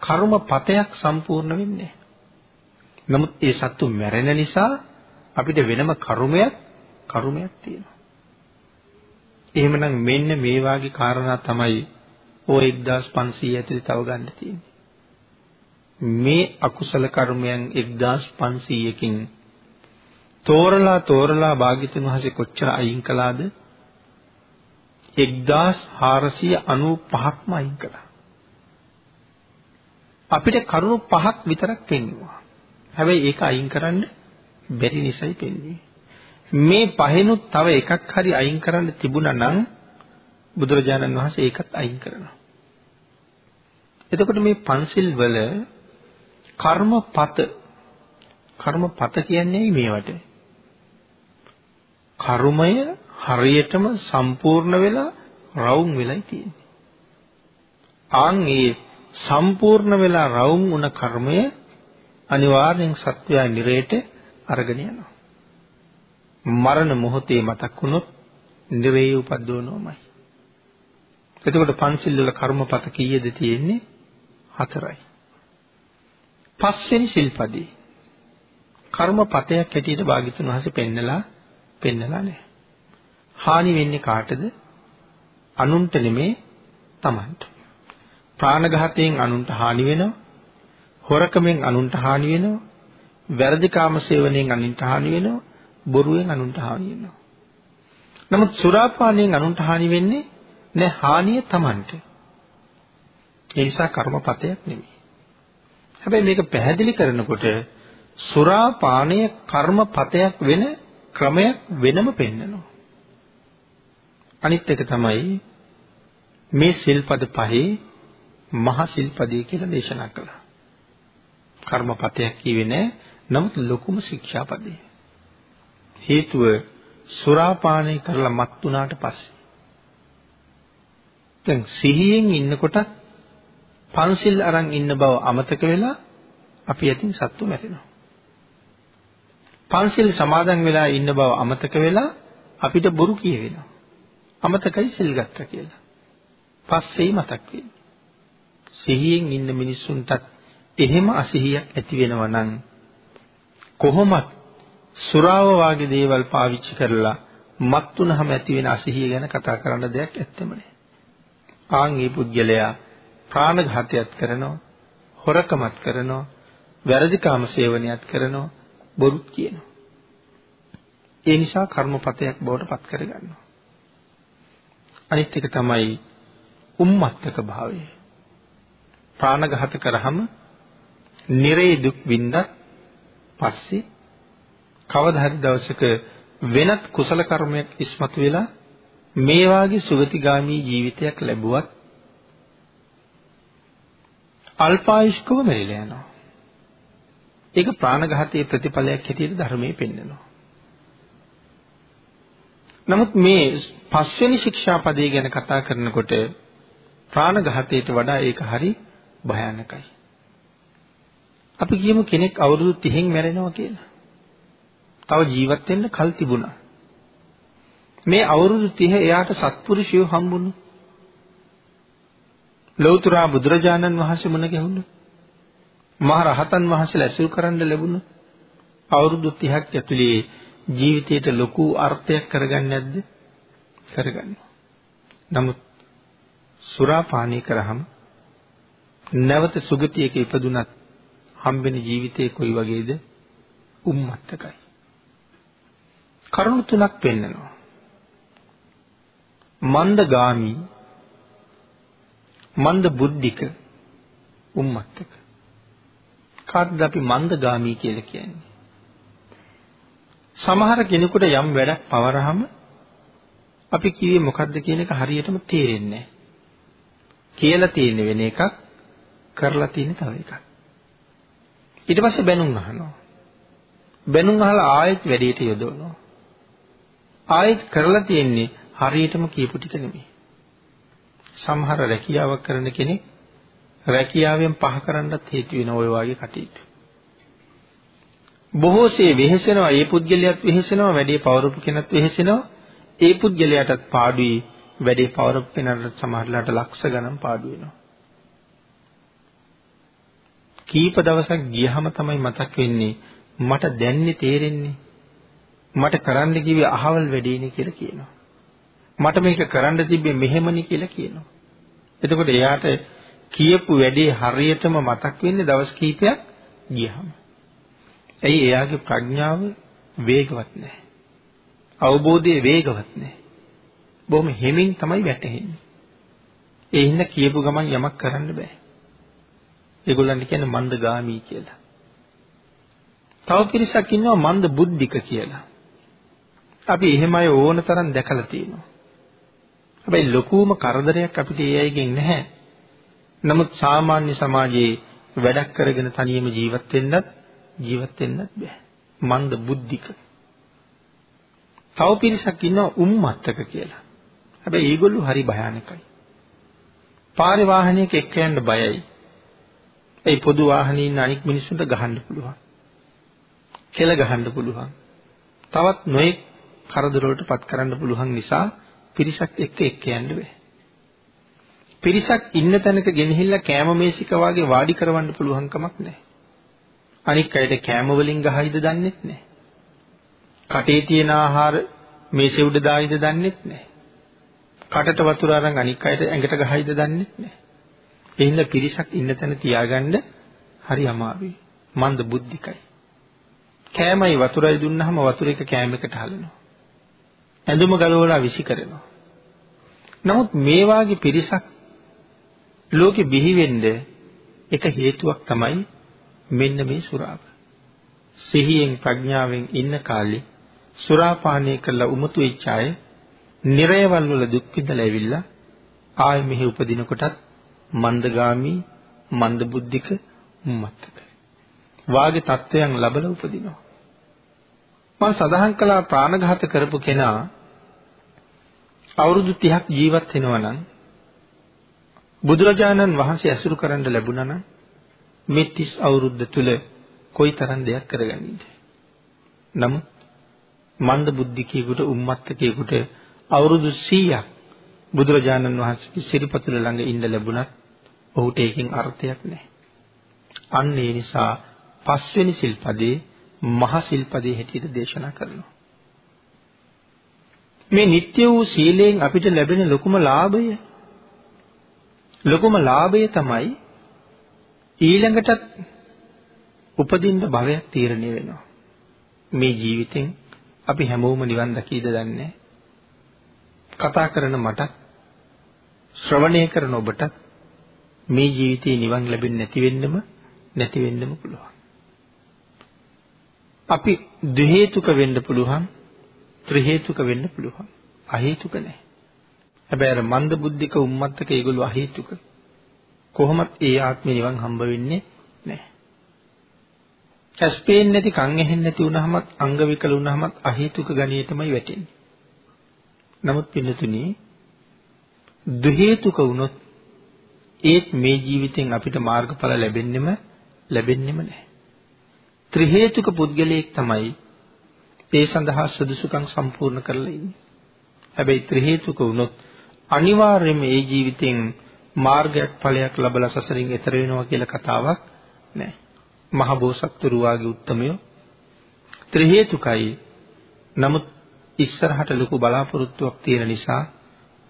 කර්ම පතයක් සම්පූර්ණ වෙන්නේ නමුත් ඒ සත්තු මැරෙන නිසා අපිට වෙනම කර්මයක් කර්මයක් තියෙනවා. එහෙමනම් මෙන්න මේ වාගේ කාරණා තමයි ඔය 1500 ඇතුලේ තව ගන්න තියෙන්නේ. මේ අකුසල කර්මයන් 1500කින් තෝරලා තෝරලා භාග්‍යතුන් වහන්සේ කොච්චර අයින් කළාද 1495ක්ම අයින් කළා. අපිට කරුණු පහක් විතරක් පෙන්වුවා. හැබැයි ඒක අයින් කරන්න බැරි නිසායි පෙන්වන්නේ. මේ පහෙනුත් තව එකක් හරි අයින් කරන්න තිබුණා නම් බුදුරජාණන් වහන්සේ ඒකත් අයින් කරනවා. එතකොට මේ පන්සිල් වල කර්මපත කර්මපත කියන්නේ මේවට. කර්මය හරියටම සම්පූර්ණ වෙලා රවුම් වෙලයි තියෙන්නේ. ආන් ඒ සම්පූර්ණ වෙලා රවුම් වුණ කර්මය අනිවාර්යෙන් සත්වයා නිරේට අරගෙන යනවා. මරණ මොහොතේ මතක් වුණොත් නිරේ උපද්දවනවමයි. එතකොට පන්සිල් වල කර්මපත කීයද තියෙන්නේ? හතරයි. පස්වෙනි සිල්පදී කර්මපතයක් හැටියට භාග්‍යතුන් වහන්සේ පෙන්නලා පෙන්නලා නැහැ. හානි වෙන්නේ කාටද? අනුන්ට නෙමේ Tamanට. ප්‍රාණඝාතයෙන් අනුන්ට හානි වෙනවා. හොරකමෙන් අනුන්ට හානි වෙනවා. වැරදි කාම සේවනයෙන් අනුන්ට හානි වෙනවා. බොරුවෙන් අනුන්ට හානි වෙනවා. නමුත් සුරාපානයෙන් අනුන්ට හානි වෙන්නේ නැහැ හානිය Tamanට. ඒ නිසා කර්මපතයක් නෙමෙයි. හැබැයි මේක පැහැදිලි කරනකොට සුරාපානය කර්මපතයක් වෙන ක්‍රමයක් වෙනම පෙන්නනවා. අනිත් එක තමයි මේ සිල්පද පහේ මහා සිල්පදේ කියලා දේශනා කළා. කර්මපතයක් කියවේ නෑ. නමුත් ලොකුම ශික්ෂාපදේ. හේතුව සුරාපානය කරලා මත් වුණාට පස්සේ. දැන් සිහියෙන් ඉන්නකොට පන්සිල් අරන් ඉන්න බව අමතක වෙලා අපි ඇතින් සත්තු මැරෙනවා. පන්සිල් සමාදන් වෙලා ඉන්න බව අමතක වෙලා අපිට බොරු කියවෙනවා. අමතකයි සිල් ගත්තා කියලා. පස්සේ මතක් වෙන්නේ. සිහියෙන් ඉන්න මිනිස්සුන්ටත් එහෙම අසිහියක් ඇති වෙනවා නම් කොහොමත් සුරාව වාගේ දේවල් පාවිච්චි කරලා මත් තුනහම ඇති වෙන අසිහිය ගැන කතා කරන්න දෙයක් ඇත්තෙම නෑ. ආන් මේ පුද්ගලයා ප්‍රාණඝාතයත් කරනවා, හොරකමත් කරනවා, වැරදිකාම සේවනයත් කරනවා, බොරුත් කියනවා. ඒ නිසා කර්මපතයක් බවට පත් කරගන්නවා. අනිත් එක තමයි උම්මත්තක භාවය. ප්‍රාණඝාත කරාම නිරේ දුක් විඳත් පස්සේ කවදා හරි දවසක වෙනත් කුසල කර්මයක් ඉස්මතු වෙලා මේ වාගේ සුගතිගාමී ජීවිතයක් ලැබුවත් අල්පායුෂ්කව මෙරිලා යනවා. ඒක ප්‍රාණඝාතයේ ප්‍රතිඵලයක් හැටියට ධර්මයේ පෙන්වනවා. නමුත් මේ පස්වෙනි ශික්ෂාපදේ ගැන කතා කරනකොට ප්‍රාණඝාතයට වඩා ඒක හරි භයානකයි. අපි කියමු කෙනෙක් අවුරුදු 30න් මැරෙනවා කියලා. තව ජීවත් වෙන්න කල් තිබුණා. මේ අවුරුදු 30 එයාට සත්පුරුෂයෝ හම්බුණු. ලෞතර බුදුරජාණන් වහන්සේ මුණ ගැහුණා. මහ රහතන් වහන්සේලා ඇසුරු කරන්න ලැබුණා. අවුරුදු 30ක් ඇතුලේ ජීවිතයට ලොකු අර්ථයක් කරගන්නේ නැද්ද? කරගන්නවා. නමුත් සුරා පානය කරාම නැවත සුගතියක ඉපදුනත් හම්බෙන ජීවිතේ කොයි වගේද? උම්මත්තකයි. කරුණු තුනක් පෙන්නනවා. මන්දගාමි මන්ද බුද්ධික උම්මත්තක කාටද අපි මන්දගාමි කියලා කියන්නේ සමහර කෙනෙකුට යම් වැඩක් පවරහම අපි කිව්වේ මොකද්ද කියන එක හරියටම තේරෙන්නේ නැහැ. කියලා තියෙන වෙන එකක් කරලා තියෙන තව එකක්. ඊට පස්සේ බැනුම් අහනවා. බැනුම් අහලා ආයෙත් වැඩේට යොදවනවා. ආයෙත් කරලා තියෙන්නේ හරියටම කියපු ටික නෙමෙයි. සමහර රැකියාවක් කරන කෙනෙක් රැකියාවෙන් පහ කරන්නත් හේතු වෙන ওই වගේ කටයුතු. බොහෝසේ වෙහෙසෙනවා, ඒ පුද්ගලයාත් වෙහෙසෙනවා, වැඩේ පවරපු කෙනත් වෙහෙසෙනවා. ඒ පුද්ගලයාටත් පාඩුයි, වැඩේ පවරපු කෙනාට සමහරලාට ලක්ෂ ගණන් පාඩු වෙනවා. කීප දවසක් ගියහම තමයි මතක් වෙන්නේ මට දැන්නේ තේරෙන්නේ මට කරන්න කිව්වේ අහවල් වැඩේනේ කියලා කියනවා. මට මේක කරන්න තිබ්බේ මෙහෙමනි කියලා කියනවා. එතකොට එයාට කියපු වැඩේ හරියටම මතක් වෙන්නේ දවස් කිහිපයක් ගියහම. ඇයි එයාගේ ප්‍රඥාව වේගවත් නැහැ. අවබෝධය වේගවත් නැහැ. බොහොම හිමින් තමයි වැටහෙන්නේ. ඒ හින්දා කියපු ගමන් යමක් කරන්න බෑ. ඒගොල්ලන්ට කියන්නේ මන්දගාමී කියලා. තව පිරිසක් ඉන්නවා මන්ද බුද්ධික කියලා. අපි එහෙම අය ඕන තරම් දැකලා තියෙනවා. හැබැයි ලොකුම කරදරයක් අපිට ඒ අයගෙන් නැහැ. නමුත් සාමාන්‍ය සමාජයේ වැඩක් කරගෙන තනියම ජීවත් වෙන්නත් ජීවත් වෙන්නත් බෑ. මන්ද බුද්ධික. තව පිරිසක් ඉන්නවා උම්මත්තක කියලා. හැබැයි ඒගොල්ලෝ හරි භයානකයි. පාරේ වාහනයක එක්ක යන්න බයයි. ඒ පොදු වාහනේ ඉන්න අනික් මිනිස්සුන්ට ගහන්න පුළුවන්. කෙල ගහන්න පුළුවන්. තවත් නොයෙක් කරදර වලටපත් කරන්න පුළුවන් නිසා පිරිසක් එක්ක එක්ක යන්න බෑ. පිරිසක් ඉන්න තැනක ගෙනහිල්ලා කෑම මේසික වාගේ වාඩි කරවන්න පුළුවන් කමක් නැහැ. අනික් අයට කෑම වලින් ගහයිද දන්නෙත් නැහැ. කටේ තියෙන ආහාර මේසෙ උඩ දායිද දන්නෙත් නැහැ. කටට වතුර අරන් අනික් අයට ඇඟට ගහයිද දන්නෙත් නැහැ. ඒ හින්දා පිරිසක් ඉන්න තැන තියාගන්න හරි අමාරුයි. මන්ද බුද්ධිකයි. කෑමයි වතුරයි දුන්නාම වතුර එක කෑම එකට හලනවා. ඇඳුම ගලවලා විසි කරනවා. නමුත් මේ වාගේ පිරිසක් ලෝකෙ බිහි වෙන්න එක හේතුවක් තමයි මෙන්න මේ සුරාව. සිහියෙන් ප්‍රඥාවෙන් ඉන්න කාලේ සුරාපානය කරලා උමතු වෙච්ච අය නිරයවල් වල දුක් විඳලා ඇවිල්ලා ආයෙ මෙහි උපදින කොටත් මන්දගාමි මන්ද බුද්ධික මත්තක. වාගේ තත්වයන් ලබලා උපදිනවා. මම සඳහන් කළා ප්‍රාණඝාත කරපු කෙනා අවුරුදු 30ක් ජීවත් වෙනවා නම් බුදුරජාණන් වහන්සේ ඇසුරු කරන්න ලැබුණා නම් මේ 30 අවුරුද්ද තුල කොයිතරම් දෙයක් කරගන්නේද? නමුත් මන්ද බුද්ධිකයෙකුට උම්මත්තකයෙකුට අවුරුදු 100ක් බුදුරජාණන් වහන්සේගේ සිරිපතුල ළඟ ඉන්න ලැබුණත් ඔහුට ඒකෙන් අර්ථයක් නැහැ. අන්න ඒ නිසා පස්වෙනි සිල්පදේ මහ සිල්පදේ හැටියට දේශනා කරනවා. මේ නিত্য වූ සීලයෙන් අපිට ලැබෙන ලොකුම ලාභය ලොකුම ලාභය තමයි ඊළඟටත් උපදින්න භවයක් තීරණය වෙනවා. මේ ජීවිතෙන් අපි හැමෝම නිවන් දකීද දන්නේ කතා කරන මට ශ්‍රවණය කරන ඔබට මේ ජීවිතේ නිවන් ලැබෙන්නේ නැති වෙන්නම නැති වෙන්නම පුළුවන්. අපි ද්වි හේතුක වෙන්න පුළුවන් ත්‍රි හේතුක වෙන්න පුළුවන්. අ හේතුක නැහැ. හැබැයි අර මන්ද බුද්ධික උම්මත්තක ඒගොල්ලෝ අ හේතුක. කොහොමත් ඒ ආත්මේ නිවන් හම්බ වෙන්නේ නැහැ. ඇස් පේන්නේ නැති කන් ඇහෙන්නේ නැති වුනහමත් අංග විකල වුනහමත් අ හේතුක ගණියටමයි වැටෙන්නේ. නමුත් පින්නතුනි ද්වි හේතුක වුණොත් ඒත් මේ ජීවිතෙන් අපිට මාර්ගඵල ලැබෙන්නෙම ලැබෙන්නෙම නැහැ. ත්‍රි හේතුක පුද්ගලයෙක් තමයි ඒ සඳහා සුදුසුකම් සම්පූර්ණ කරලා ඉන්නේ. හැබැයි ත්‍රි හේතුක වුණොත් අනිවාර්යයෙන්ම ඒ ජීවිතෙන් මාර්ගයක් ඵලයක් ලැබලා සසරින් එතර වෙනවා කියලා කතාවක් නැහැ. මහ බෝසත්තුරු වාගේ උත්තමයෝ ත්‍රි හේතුකයි. නමුත් ඉස්සරහට ලොකු බලාපොරොත්තුවක් තියෙන නිසා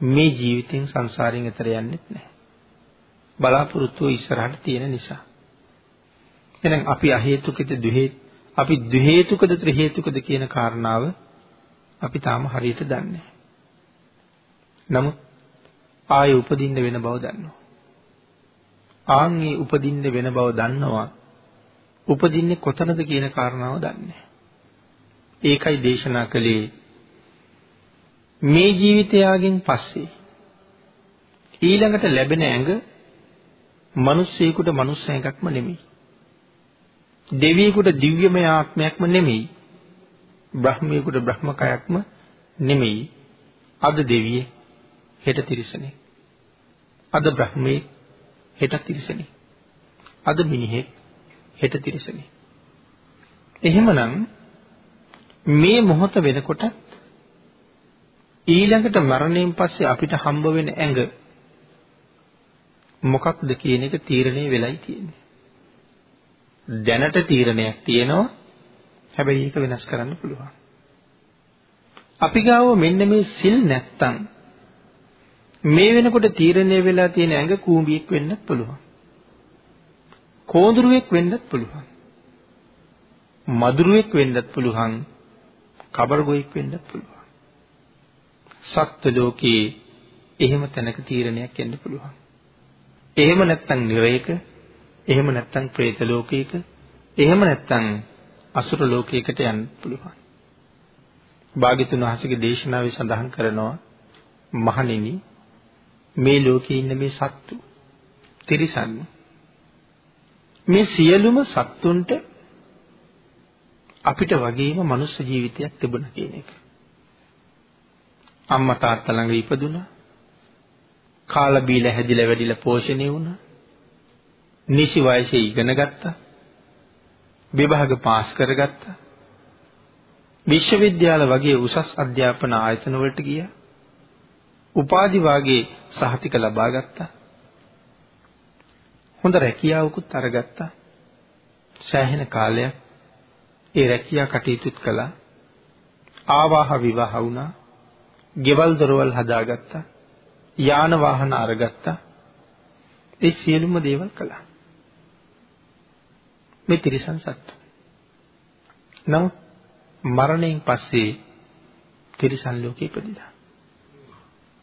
මේ ජීවිතෙන් සංසාරයෙන් එතර යන්නෙත් නැහැ. බලාපොරොත්තුව ඉස්සරහට තියෙන නිසා. එහෙනම් අපි අ හේතුකද ද්වි හේතු අපි ද්වි හේතුකද ත්‍රි හේතුකද කියන කාරණාව අපි තාම හරියට දන්නේ නමුත් ආයෙ උපදින්න වෙන බව දන්නවා. ආන්ගේ උපදින්න වෙන බව දන්නවා. උපදින්නේ කොතනද කියන කාරණාව දන්නේ. ඒකයි දේශනා කළේ මේ ජීවිතයගෙන් පස්සේ ඊළඟට ලැබෙන ඇඟ මිනිස්සෙකුට මනුස්ස ඇඟක්ම නෙමෙයි. දෙවියෙකුට දිව්‍යමය ආත්මයක්ම නෙමෙයි. බ්‍රහ්මියෙකුට බ්‍රහ්මකයක්ම නෙමෙයි. අද දෙවියෙ හෙට තිරිසනේ. අද බ්‍රහ්මයේ හෙට තිරිසනේ. අද මිනිහෙක් හෙට තිරිසනේ. එහෙමනම් මේ මොහොත වෙනකොට ඊළඟට මරණයෙන් පස්සේ අපිට හම්බ වෙන ඇඟ මොකක්ද කියන එක තීරණය වෙලයි තියෙන්නේ. දැනට තීරණයක් තියෙනවා. හැබැයි ඒක වෙනස් කරන්න පුළුවන්. අපි ගාව මෙන්න මේ සිල් නැත්තම් මේ වෙනකොට තීරණය වෙලා තියෙන ඇඟ කූඹියෙක් වෙන්නත් පුළුවන්. කෝඳුරුවෙක් වෙන්නත් පුළුවන්. මදුරුවෙක් වෙන්නත් පුළුවන්. කබරගොයෙක් වෙන්නත් පුළුවන්. සත්ත්ව ලෝකේ එහෙම තැනක තීරණයක් එන්න පුළුවන්. එහෙම නැත්නම් නිරේක එහෙම නැත්නම් പ്രേත ලෝකයක, එහෙම නැත්නම් අසුර ලෝකයකට යන්න පුළුවන්. භාග්‍යතුන් වහන්සේගේ දේශනාවේ සඳහන් කරනවා මහණෙනි මේ ලෝකේ ඉන්න මේ සත්තු තිරිසන් මේ සියලුම සත්තුන්ට අපිට වගේම මනුස්ස ජීවිතයක් තිබුණා කියන එක. අම්මා තාත්තා ළඟ ඉපදුනා. කාලා බීලා හැදිලා වැඩිලා පෝෂණය වුණා. නිසි වයසේ ඉගෙන ගත්තා. විභාග පාස් කරගත්තා. විශ්වවිද්‍යාල වගේ උසස් අධ්‍යාපන ආයතන වලට ගියා. උපාධි වාගේ සහතික ලබා ගත්තා. හොඳ රැකියාවකුත් අරගත්තා. සෑහෙන කාලයක් ඒ රැකියා කටයුතුත් කළා. ආවාහ විවාහ වුණා. ගෙවල් දොරවල් හදාගත්තා. යාන වාහන අරගත්තා. ඒ සියලුම දේවල් කළා. මේ තිරිසන් සත්තු. නමුත් මරණයෙන් පස්සේ තිරිසන් ලෝකෙ ඉපදිලා.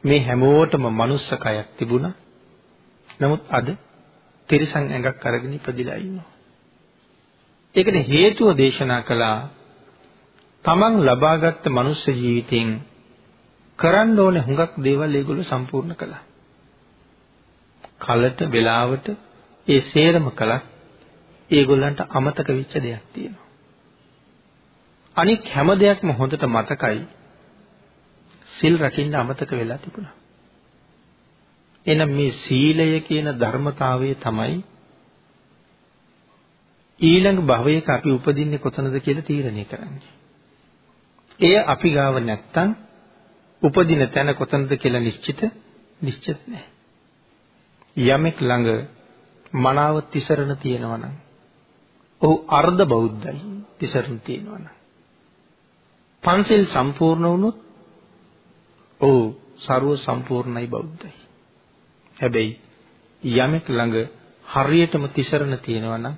මේ හැමෝටම මනුස්ස කයක් තිබුණා. නමුත් අද තිරිසන් ඇඟක් අරගෙන ඉපදිලා ඉන්නවා. ඒකට හේතුව දේශනා කළා තමන් ලබාගත් මනුස්ස ජීවිතෙන් කරන්න ඕනේ හුඟක් දේවල් ඒගොල්ලෝ සම්පූර්ණ කළා. කලට වෙලාවට ඒ සේරම කළා ඒගොල්ලන්ට අමතක වෙච්ච දෙයක් තියෙනවා. අනික් හැම දෙයක්ම හොඳට මතකයි. සිල් රකින්න අමතක වෙලා තිබුණා. එහෙනම් මේ සීලය කියන ධර්මතාවය තමයි ඊළඟ භවයක අපි උපදින්නේ කොතනද කියලා තීරණය කරන්නේ. එය අපි ගාව නැත්තම් උපදින තැන කොතනද කියලා නිශ්චිත නිශ්චිත නැහැ. යමෙක් ළඟ මනාව තිසරණ තියෙනවා නම් ඔහු අර්ධ බෞද්ධයි තිසරණ තියෙනවා නම් පන්සිල් සම්පූර්ණ වුණොත් ඔහු ਸਰව සම්පූර්ණයි බෞද්ධයි. හැබැයි යමෙක් ළඟ හරියටම තිසරණ තියෙනවා නම්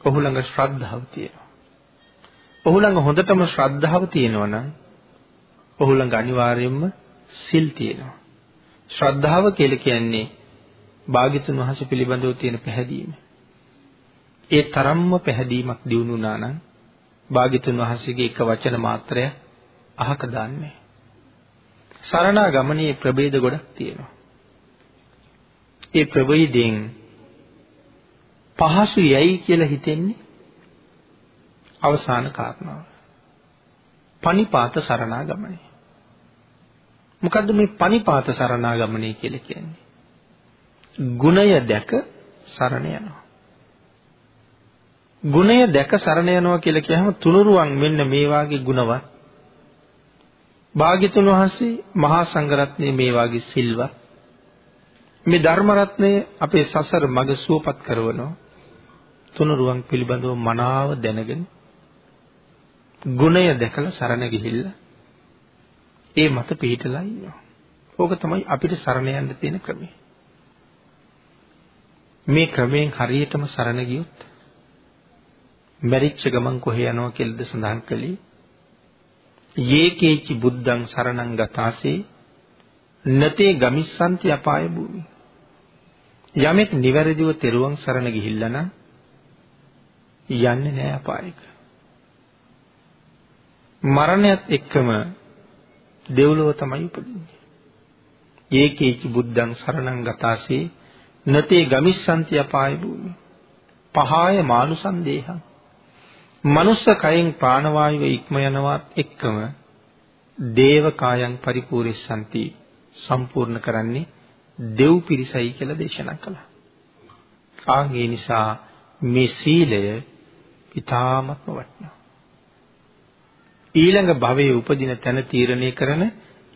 ඔහු ළඟ ශ්‍රද්ධාව තියෙනවා. ඔහු ළඟ හොඳටම ශ්‍රද්ධාව තියෙනවා නම් ඔහු ළඟ අනිවාර්යයෙන්ම සිල් තියෙනවා. ශ්‍රද්ධාව කියලා කියන්නේ භාග්‍යතුන් වහන්සේ පිළිබඳව තියෙන පැහැදීම. ඒ තරම්ම පැහැදීමක් දිනු වුණා නම් භාග්‍යතුන් වහන්සේගේ එක වචන මාත්‍රය අහක දාන්නේ. සරණාගමනයේ ප්‍රභේද ගොඩක් තියෙනවා. ඒ ප්‍රභේදයෙන් පහසු යයි කියලා හිතෙන්නේ අවසාන කාරණාව. පනිපාත සරණාගමනය. මොකද්ද මේ පනිපාත සරණාගමනය කියලා කියන්නේ? ගුණය දැක සරණ යනවා. ගුණය දැක සරණ යනවා කියලා කියහම තුනුරුවන් මෙන්න මේ වාගේ ගුණවත්. භාග්‍යතුන් වහන්සේ මහා සංඝරත්නයේ මේ වාගේ සිල්වත්. මේ ධර්ම රත්නය අපේ සසර මඟ සුවපත් කරවනවා. තුනුරුවන් පිළිබඳව මනාව දැනගෙන ගුණය දැකලා සරණ ගිහිල්ලා ඒ මත පිහිටලා ඉන්නවා. ඕක තමයි අපිට සරණ යන්න තියෙන ක්‍රමය. මේ ක්‍රමයෙන් හරියටම සරණ ගියොත් මරිච්ච ගමන් කොහේ යනවා කියලාද සඳහන් කළේ යේකේචි බුද්ධං සරණං ගතාසේ නතේ ගමිස්සන්ති අපාය භූමි යමෙක් නිවැරදිව තෙරුවන් සරණ ගිහිල්ලා නම් යන්නේ නෑ අපායක. මරණයත් එක්කම දෙව්ලොව තමයි උපදින්නේ. ඒකේචි බුද්ධං සරණං ගතාසේ නතේ ගමිස්සන්ති අපාය භූමි. පහාය මානුසන් දේහං. මනුස්ස කයෙන් ප්‍රාණවායුව ඉක්ම යනවත් එක්කම දේව කායං පරිපූර්ණසන්ති සම්පූර්ණ කරන්නේ දෙව් පිරිසයි කියලා දේශනා කළා. ආන් ඒ නිසා මේ සීලය ඉතාමත්ම වටිනවා. ඊළඟ භවයේ උපදින තැන තීරණය කරන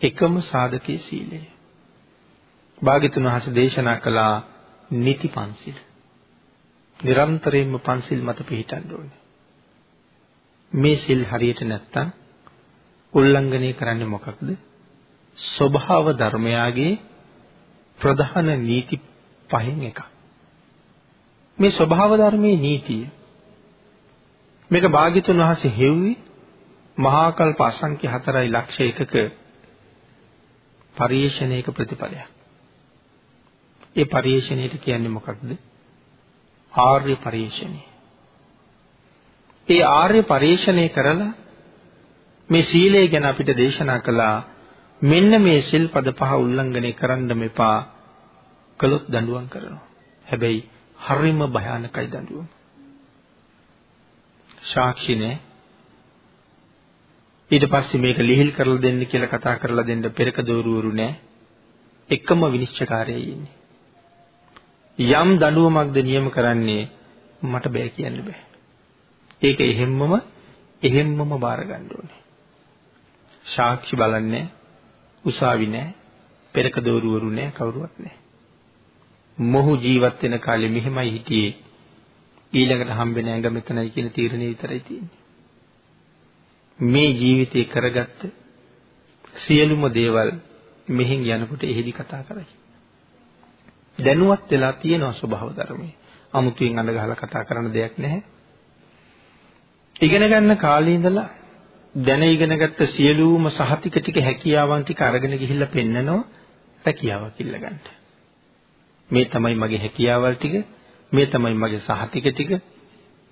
එකම සාධකයේ සීලය. භාග්‍යතුන් වහන්සේ දේශනා කළා නිති පන්සිල්. නිරන්තරයෙන්ම පන්සිල් මත පිහිටන්න ඕනේ. මේ සිල් හරියට නැත්තම් උල්ලංඝනය කරන්නේ මොකක්ද? ස්වභාව ධර්මයාගේ ප්‍රධාන නීති පහෙන් එකක්. මේ ස්වභාව ධර්මයේ නීතිය මේක භාග්‍යතුන් වහන්සේ හෙව්වේ මහා කල්ප අසංඛ්‍ය 4යි ලක්ෂ එකක පරිේශණයක ප්‍රතිඵලයක්. ඒ පරිේශණයට කියන්නේ මොකක්ද? ආර්ය පරිේශණය. ඒ ආර්ය පරිේශණය කරලා මේ සීලය ගැන අපිට දේශනා කළා මෙන්න මේ සිල්පද පහ උල්ලංඝනය කරන්න මෙපා කළොත් දඬුවම් කරනවා. හැබැයි හරිම භයානකයි දඬුවම. සාක්ෂි නැහැ. ඊට පස්සේ මේක ලිහිල් කරලා දෙන්න කියලා කතා කරලා දෙන්න පෙරක දෝරුවරු නැහැ. එකම විනිශ්චයකාරයයි ඉන්නේ. යම් දඬුවමක්ද නියම කරන්නේ මට බෑ කියන්න බෑ. ඒක එහෙම්මම එහෙම්මම බාර ගන්න ඕනේ. සාක්ෂි බලන්නේ උසාවි නැහැ. පෙරක දෝරුවරු නැහැ කවුරුවත් නැහැ. මොහු ජීවත් වෙන කාලේ මෙහෙමයි හිටියේ ඊළඟට හම්බෙන ඇඟ මෙතනයි කියන තීරණය විතරයි තියෙන්නේ. මේ ජීවිතේ කරගත්ත සියලුම දේවල් මෙහෙන් යනකොට එහෙදි කතා කරයි. දැනුවත් වෙලා තියෙනවා ස්වභාව ධර්මයේ. අමුතුවෙන් අඬ ගහලා කතා කරන දෙයක් නැහැ. ඉගෙන ගන්න කාලේ ඉඳලා දැන ඉගෙනගත්ත සියලුම සහතික ටික හැකියාවන් ටික අරගෙන ගිහිල්ලා පෙන්නනවා රැකියාවක් ඉල්ල ගන්න. මේ තමයි මගේ හැකියාවල් ටික මේ තමයි මගේ සහතික ටික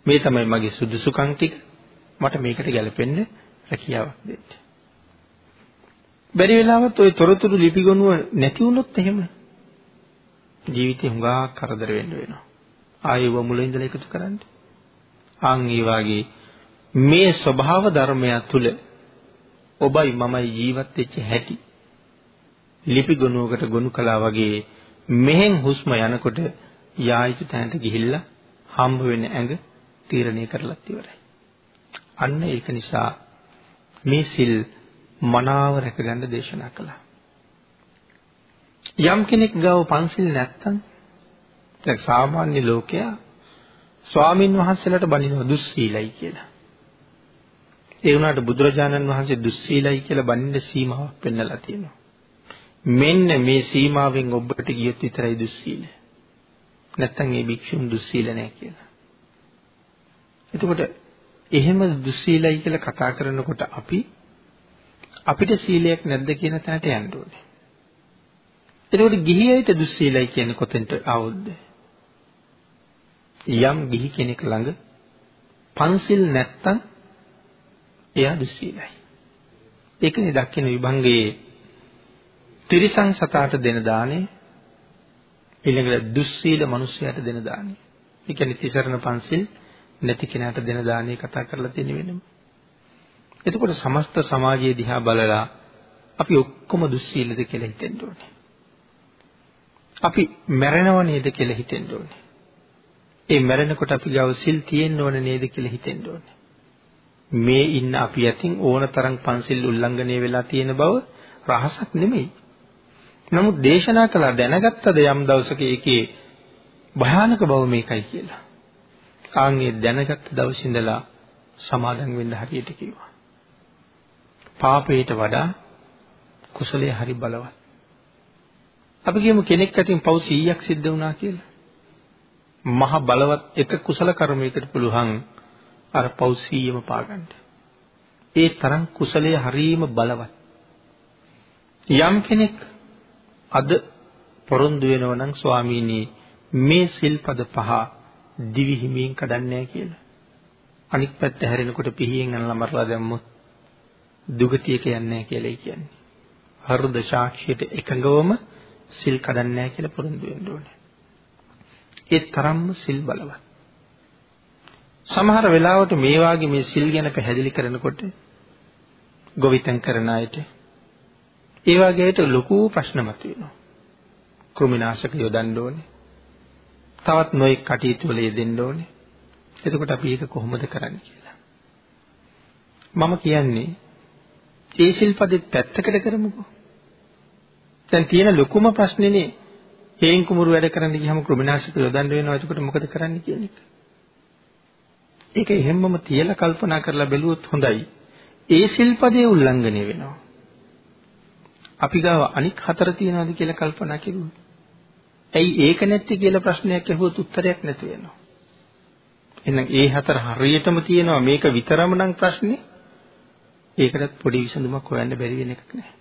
මේ තමයි මගේ සුදුසුකම් ටික මට මේකට ගැලපෙන්න රැකියාවක් දෙන්න. බැරි වෙලාවත් ওই තොරතුරු ලිපිගොනුව නැති වුණොත් එහෙම ජීවිතේ හුඟා කරදර වෙන්න වෙනවා. ආයෙව මුල ඉඳලා එකතු කරන්න. ආන් ඒ වාගේ මේ ස්වභාව ධර්මය තුල ඔබයි මමයි ජීවත් වෙච්ච හැටි ලිපි ගොනුවකට ගොනු කළා වගේ මෙහෙන් හුස්ම යනකොට යායිතු තැනට ගිහිල්ලා හම්බ වෙන ඇඟ තීරණය කරලත් ඉවරයි. අන්න ඒක නිසා මේ සිල් මනාව රැකගන්න දේශනා කළා. යම් කෙනෙක් ගාව පන්සිල් නැත්තම් දැන් සාමාන්‍ය ලෝකයා ස්වාමින් වහන්සේලාට බනිනවා දුස්සීලයි කියලා. ඒ වුණාට බුදුරජාණන් වහන්සේ දුස්සීලයි කියලා බනින්න සීමාවක් පෙන්නලා තියෙනවා. මෙන්න මේ සීමාවෙන් ඔබට ගියොත් විතරයි දුස්සීල. නැත්තම් ඒ භික්ෂුන් දුස්සීල නැහැ කියලා. එතකොට එහෙම දුස්සීලයි කියලා කතා කරනකොට අපි අපිට සීලයක් නැද්ද කියන තැනට යන්න ඕනේ. එතකොට ගිහියයිට දුස්සීලයි කියන්නේ කොතෙන්ට ආවොත්ද? යම් ගිහි කෙනෙක් ළඟ පන්සිල් නැත්තම් එයා දුස්සීලයි. ඒකනේ දක්ෂින විභංගයේ තිරිසන් සතාට දෙන දානේ ඊළඟට දුස්සීල මිනිසයාට දෙන දානේ. ඒ කියන්නේ තිසරණ පන්සිල් නැති කෙනාට දෙන දානේ කතා කරලා තියෙන වෙනම. එතකොට සමස්ත සමාජයේ දිහා බලලා අපි ඔක්කොම දුස්සීලද කියලා හිතෙන්න ඕනේ. අපි මැරෙනව නේද කියලා හිතෙන්න ඕනේ. ඒ මැරෙනකොට අපි ගාව සිල් තියෙන්න ඕන නේද කියලා හිතෙන්න ඕනේ. මේ ඉන්න අපි අතින් ඕන තරම් පන්සිල් උල්ලංඝනය වෙලා තියෙන බව රහසක් නෙමෙයි. නමුත් දේශනා කළා දැනගත්තද යම් දවසක ඒකේ භයානක බව මේකයි කියලා. ආන්ගේ දැනගත්ත දවස් ඉඳලා සමාදන් වෙන්න හරියට කිව්වා. පාපයට වඩා කුසලයේ හරි බලවත්. අපි කියමු කෙනෙක් අතින් පව් 100ක් සිද්ධ වුණා කියලා. මහ බලවත් එක කුසල කර්මයකට පුළුවන් අර පව් 100ම පාගන්න. ඒ තරම් කුසලයේ හරීම බලවත්. යම් කෙනෙක් අද පොරොන්දු වෙනව නම් ස්වාමීනි මේ සිල්පද පහ දිවි හිමියෙන් කඩන්නේ කියලා. අනික් පැත්ත හැරෙනකොට පිහියෙන් අනලා මරලා දැම්මොත් දුගතියක යන්නේ නැහැ කියලායි කියන්නේ. හෘද සාක්ෂියට එකඟවම සිල් කඩන්නේ නැහැ කියලා පොරොන්දු වෙන්න ඕනේ. ඒ තරම්ම සිල් බලවත්. සමහර වෙලාවට මේ වාගේ මේ සිල් ගැන පැහැදිලි කරනකොට ගොවිතැන් කරන අයට ඒ වගේ අයට ලොකු ප්‍රශ්න මතුවෙනවා. කෘමිනාශක යොදන්න ඕනේ. තවත් නොයෙක් කටයුතු වල යෙදෙන්න ඕනේ. එතකොට අපි ඒක කොහොමද කරන්නේ කියලා. මම කියන්නේ ඒ ශිල්පදෙත් පැත්තකට කරමුකෝ. දැන් තියෙන ලොකුම ප්‍රශ්නේනේ හේන් කුමුරු වැඩ කරන්න ගියම කෘමිනාශක යොදන්න වෙනවා. එතකොට මොකද කරන්න කියන එක. ඒක එහෙම්මම තියලා කල්පනා කරලා බැලුවොත් හොඳයි. ඒ ශිල්පදේ උල්ලංඝනය වෙනවා. අපි ගාව අනික් හතර තියනවාද කියලා කල්පනා කෙරුවොත්. ඇයි ඒක නැති කියලා ප්‍රශ්නයක් ඇහුවොත් උත්තරයක් නැති වෙනවා. එහෙනම් ඒ හතර හරියටම තියෙනවා මේක විතරම නම් ප්‍රශ්නේ. ඒකටත් පොඩි විසඳුමක් හොයන්න බැරි වෙන එකක් නෑ.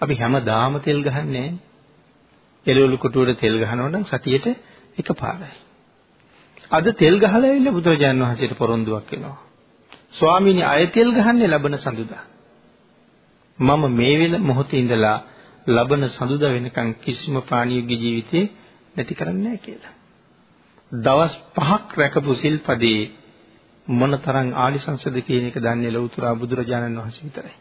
අපි හැමදාම තෙල් ගහන්නේ එළවලු කොටුවට තෙල් ගහනවා නම් සතියේට එකපාරයි. අද තෙල් ගහලා ඇවිල්ලා බුදුරජාන් වහන්සේට පොරොන්දුවක් වෙනවා. ස්වාමීනි අය තෙල් ගහන්නේ ලබන සඳුදා. මම මේ වෙල මොහොතේ ඉඳලා ලබන සඳුදා වෙනකන් කිසිම ප්‍රාණියෙකුගේ ජීවිතේ නැති කරන්නේ නැහැ කියලා. දවස් 5ක් රැකපු සිල්පදේ මොනතරම් ආනිසංසද කියන එක දන්නේ ලෞතර බුදුරජාණන් වහන්සේ විතරයි.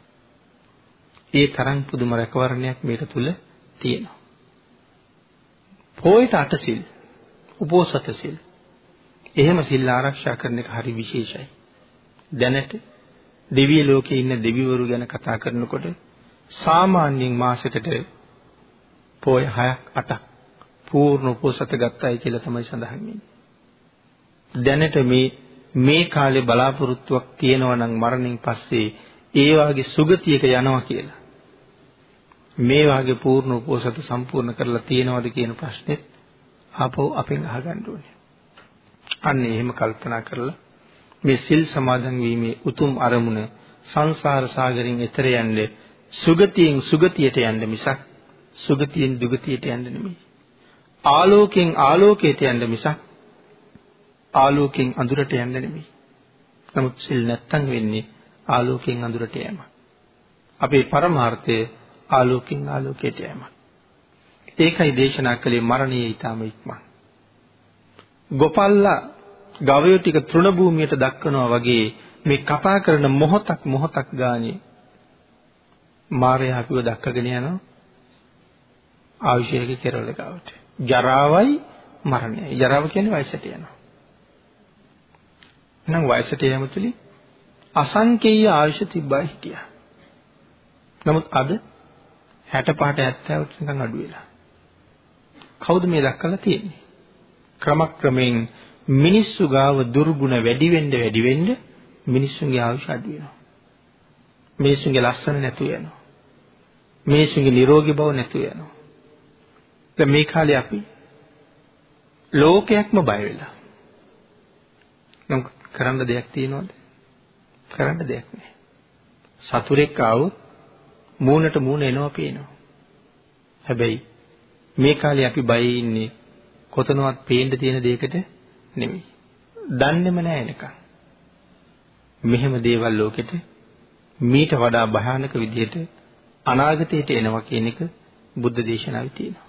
ඒ තරම් පුදුම රැකවරණයක් මේක තුල තියෙනවා. පොයට අටසිල්, උපෝසත සිල්. එහෙම සිල් ආරක්ෂා කරන එක හරි විශේෂයි. දැනට දෙවිය ලෝකේ ඉන්න දෙවිවරු ගැන කතා කරනකොට සාමාන්‍යයෙන් මාසෙකට පොය 6ක් 8ක් පූර්ණ උපෝසත ගත්තයි කියලා තමයි සඳහන් වෙන්නේ. දැනට මේ මේ කාලේ බලාපොරොත්තුවක් තියෙනවා නම් මරණයෙන් පස්සේ ඒ වාගේ සුගතියක යනවා කියලා. මේ වාගේ පූර්ණ උපෝසත සම්පූර්ණ කරලා තියෙනවද කියන ප්‍රශ්නෙත් ආපහු අපෙන් අහගන්න ඕනේ. අන්න එහෙම කල්පනා කරලා මේ සිල් සමාදන් වීමේ උතුම් අරමුණ සංසාර සාගරයෙන් එතර යන්නේ සුගතියෙන් සුගතියට යන්න මිසක් සුගතියෙන් දුගතියට යන්න නෙමෙයි. ආලෝකයෙන් ආලෝකයට යන්න මිසක් ආලෝකයෙන් අඳුරට යන්න නෙමෙයි. නමුත් සිල් නැත්තම් වෙන්නේ ආලෝකයෙන් අඳුරට යෑම. අපේ පරමාර්ථය ආලෝකයෙන් ආලෝකයට යෑම. ඒකයි දේශනා කළේ මරණයේ ඊටම ඉක්මන්. ගොපල්ලා ගවයෝ ටික තෘණ භූමියට දක්වනවා වගේ මේ කතා කරන මොහොතක් මොහොතක් ගානේ මාරයා අපිව දක්කගෙන යනවා ආයුෂයේ කෙරවල ගාවට. ජරාවයි මරණයයි. ජරාව කියන්නේ වයසට යනවා. එහෙනම් වයසට යෑම තුලින් අසංකේය ආයුෂ තිබ්බා හිටියා. නමුත් අද 65ට 70ට නිකන් අඩු වෙලා. කවුද මේ දක්කලා තියෙන්නේ? ක්‍රමක්‍රමයෙන් මිනිස්සු ගාව දුර්ගුණ වැඩි වෙන්න වැඩි වෙන්න මිනිස්සුන්ගේ ආයුෂ අඩු වෙනවා. මිනිස්සුන්ගේ ලස්සන නැතු වෙනවා. මිනිස්සුන්ගේ නිරෝගී බව නැතු වෙනවා. දැන් මේ කාලේ අපි ලෝකයක්ම බය වෙලා. නම් කරන්න දෙයක් තියනවද? කරන්න දෙයක් නැහැ. සතුරෙක් ආවොත් මූණට මූණ එනවා පේනවා. හැබැයි මේ කාලේ අපි බයේ ඉන්නේ කොතනවත් පේන්න තියෙන දෙයකට නෙමෙයි. දන්නේම නැහැ නිකන්. මෙහෙම දේවල් ලෝකෙට මීට වඩා භයානක විදිහට අනාගතයට එනවා කියන එක බුද්ධ දේශනාවේ තියෙනවා.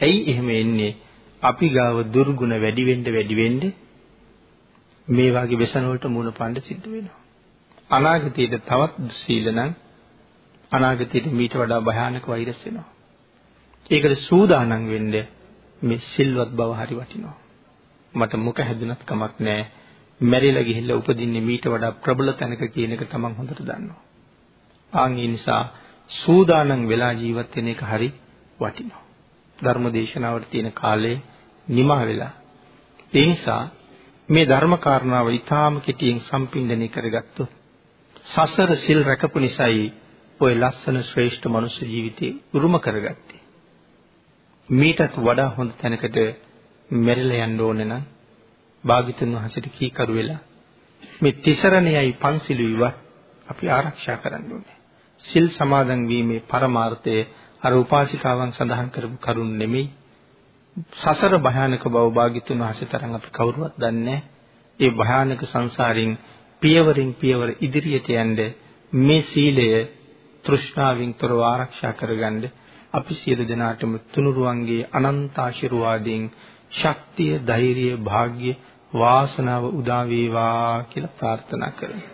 ඇයි එහෙම එන්නේ? අපි ගාව දුර්ගුණ වැඩි වෙන්න වැඩි වෙන්න මේ වගේ වෙසන වලට මුණ පාන්න සිද්ධ වෙනවා. අනාගතයේ තවත් සීල නම් අනාගතයේ මීට වඩා භයානක වෛරස් වෙනවා. ඒකට සූදානම් වෙන්නේ මේ සිල්වත් බව හරි වටිනවා. මට මුඛ හැදුනත් කමක් නැහැ. මැරිලා ගිහිල්ලා උපදින්නේ මීට වඩා ප්‍රබල තැනක කියන එක තමන් හොඳට දන්නවා. ආන් ඒ නිසා සූදානම් වෙලා ජීවත් වෙන එක හරි වටිනවා. ධර්ම දේශනාවට තියෙන කාලේ නිමා වෙලා. ඒ නිසා මේ ධර්ම කාරණාව ඊටාම කෙටියෙන් සම්පින්දණය කරගත්තොත් සසර සිල් රැකපු නිසායි ඔය ලස්සන ශ්‍රේෂ්ඨ මනුෂ්‍ය ජීවිතේ උරුම කරගත්තේ. මීටත් වඩා හොඳ තැනකට මෙරළ යන්න ඕනේ නම් භාග්‍යතුන් වහන්සේට කීකරු වෙලා මේ තිසරණයයි පන්සිලුයිවත් අපි ආරක්ෂා කරන්න ඕනේ. සිල් සමාදන් වීමේ පරමාර්ථය අර උපාසිකාවන් සඳහන් කරපු කරුණ නෙමෙයි. සසර භයානක බව භාග්‍යතුන් වහන්සේ තරම් අපි කවුරුවත් දන්නේ ඒ භයානක සංසාරින් පියවරින් පියවර ඉදිරියට යන්න මේ සීලය තෘෂ්ණාවෙන් තොරව ආරක්ෂා කරගන්න අපි සියලු දෙනාටම තුනුරුවන්ගේ අනන්ත ආශිර්වාදයෙන් ශක්තිය, ධෛර්යය, වාග්ය, වාසනාව උදා වේවා කියලා ප්‍රාර්ථනා කරමු.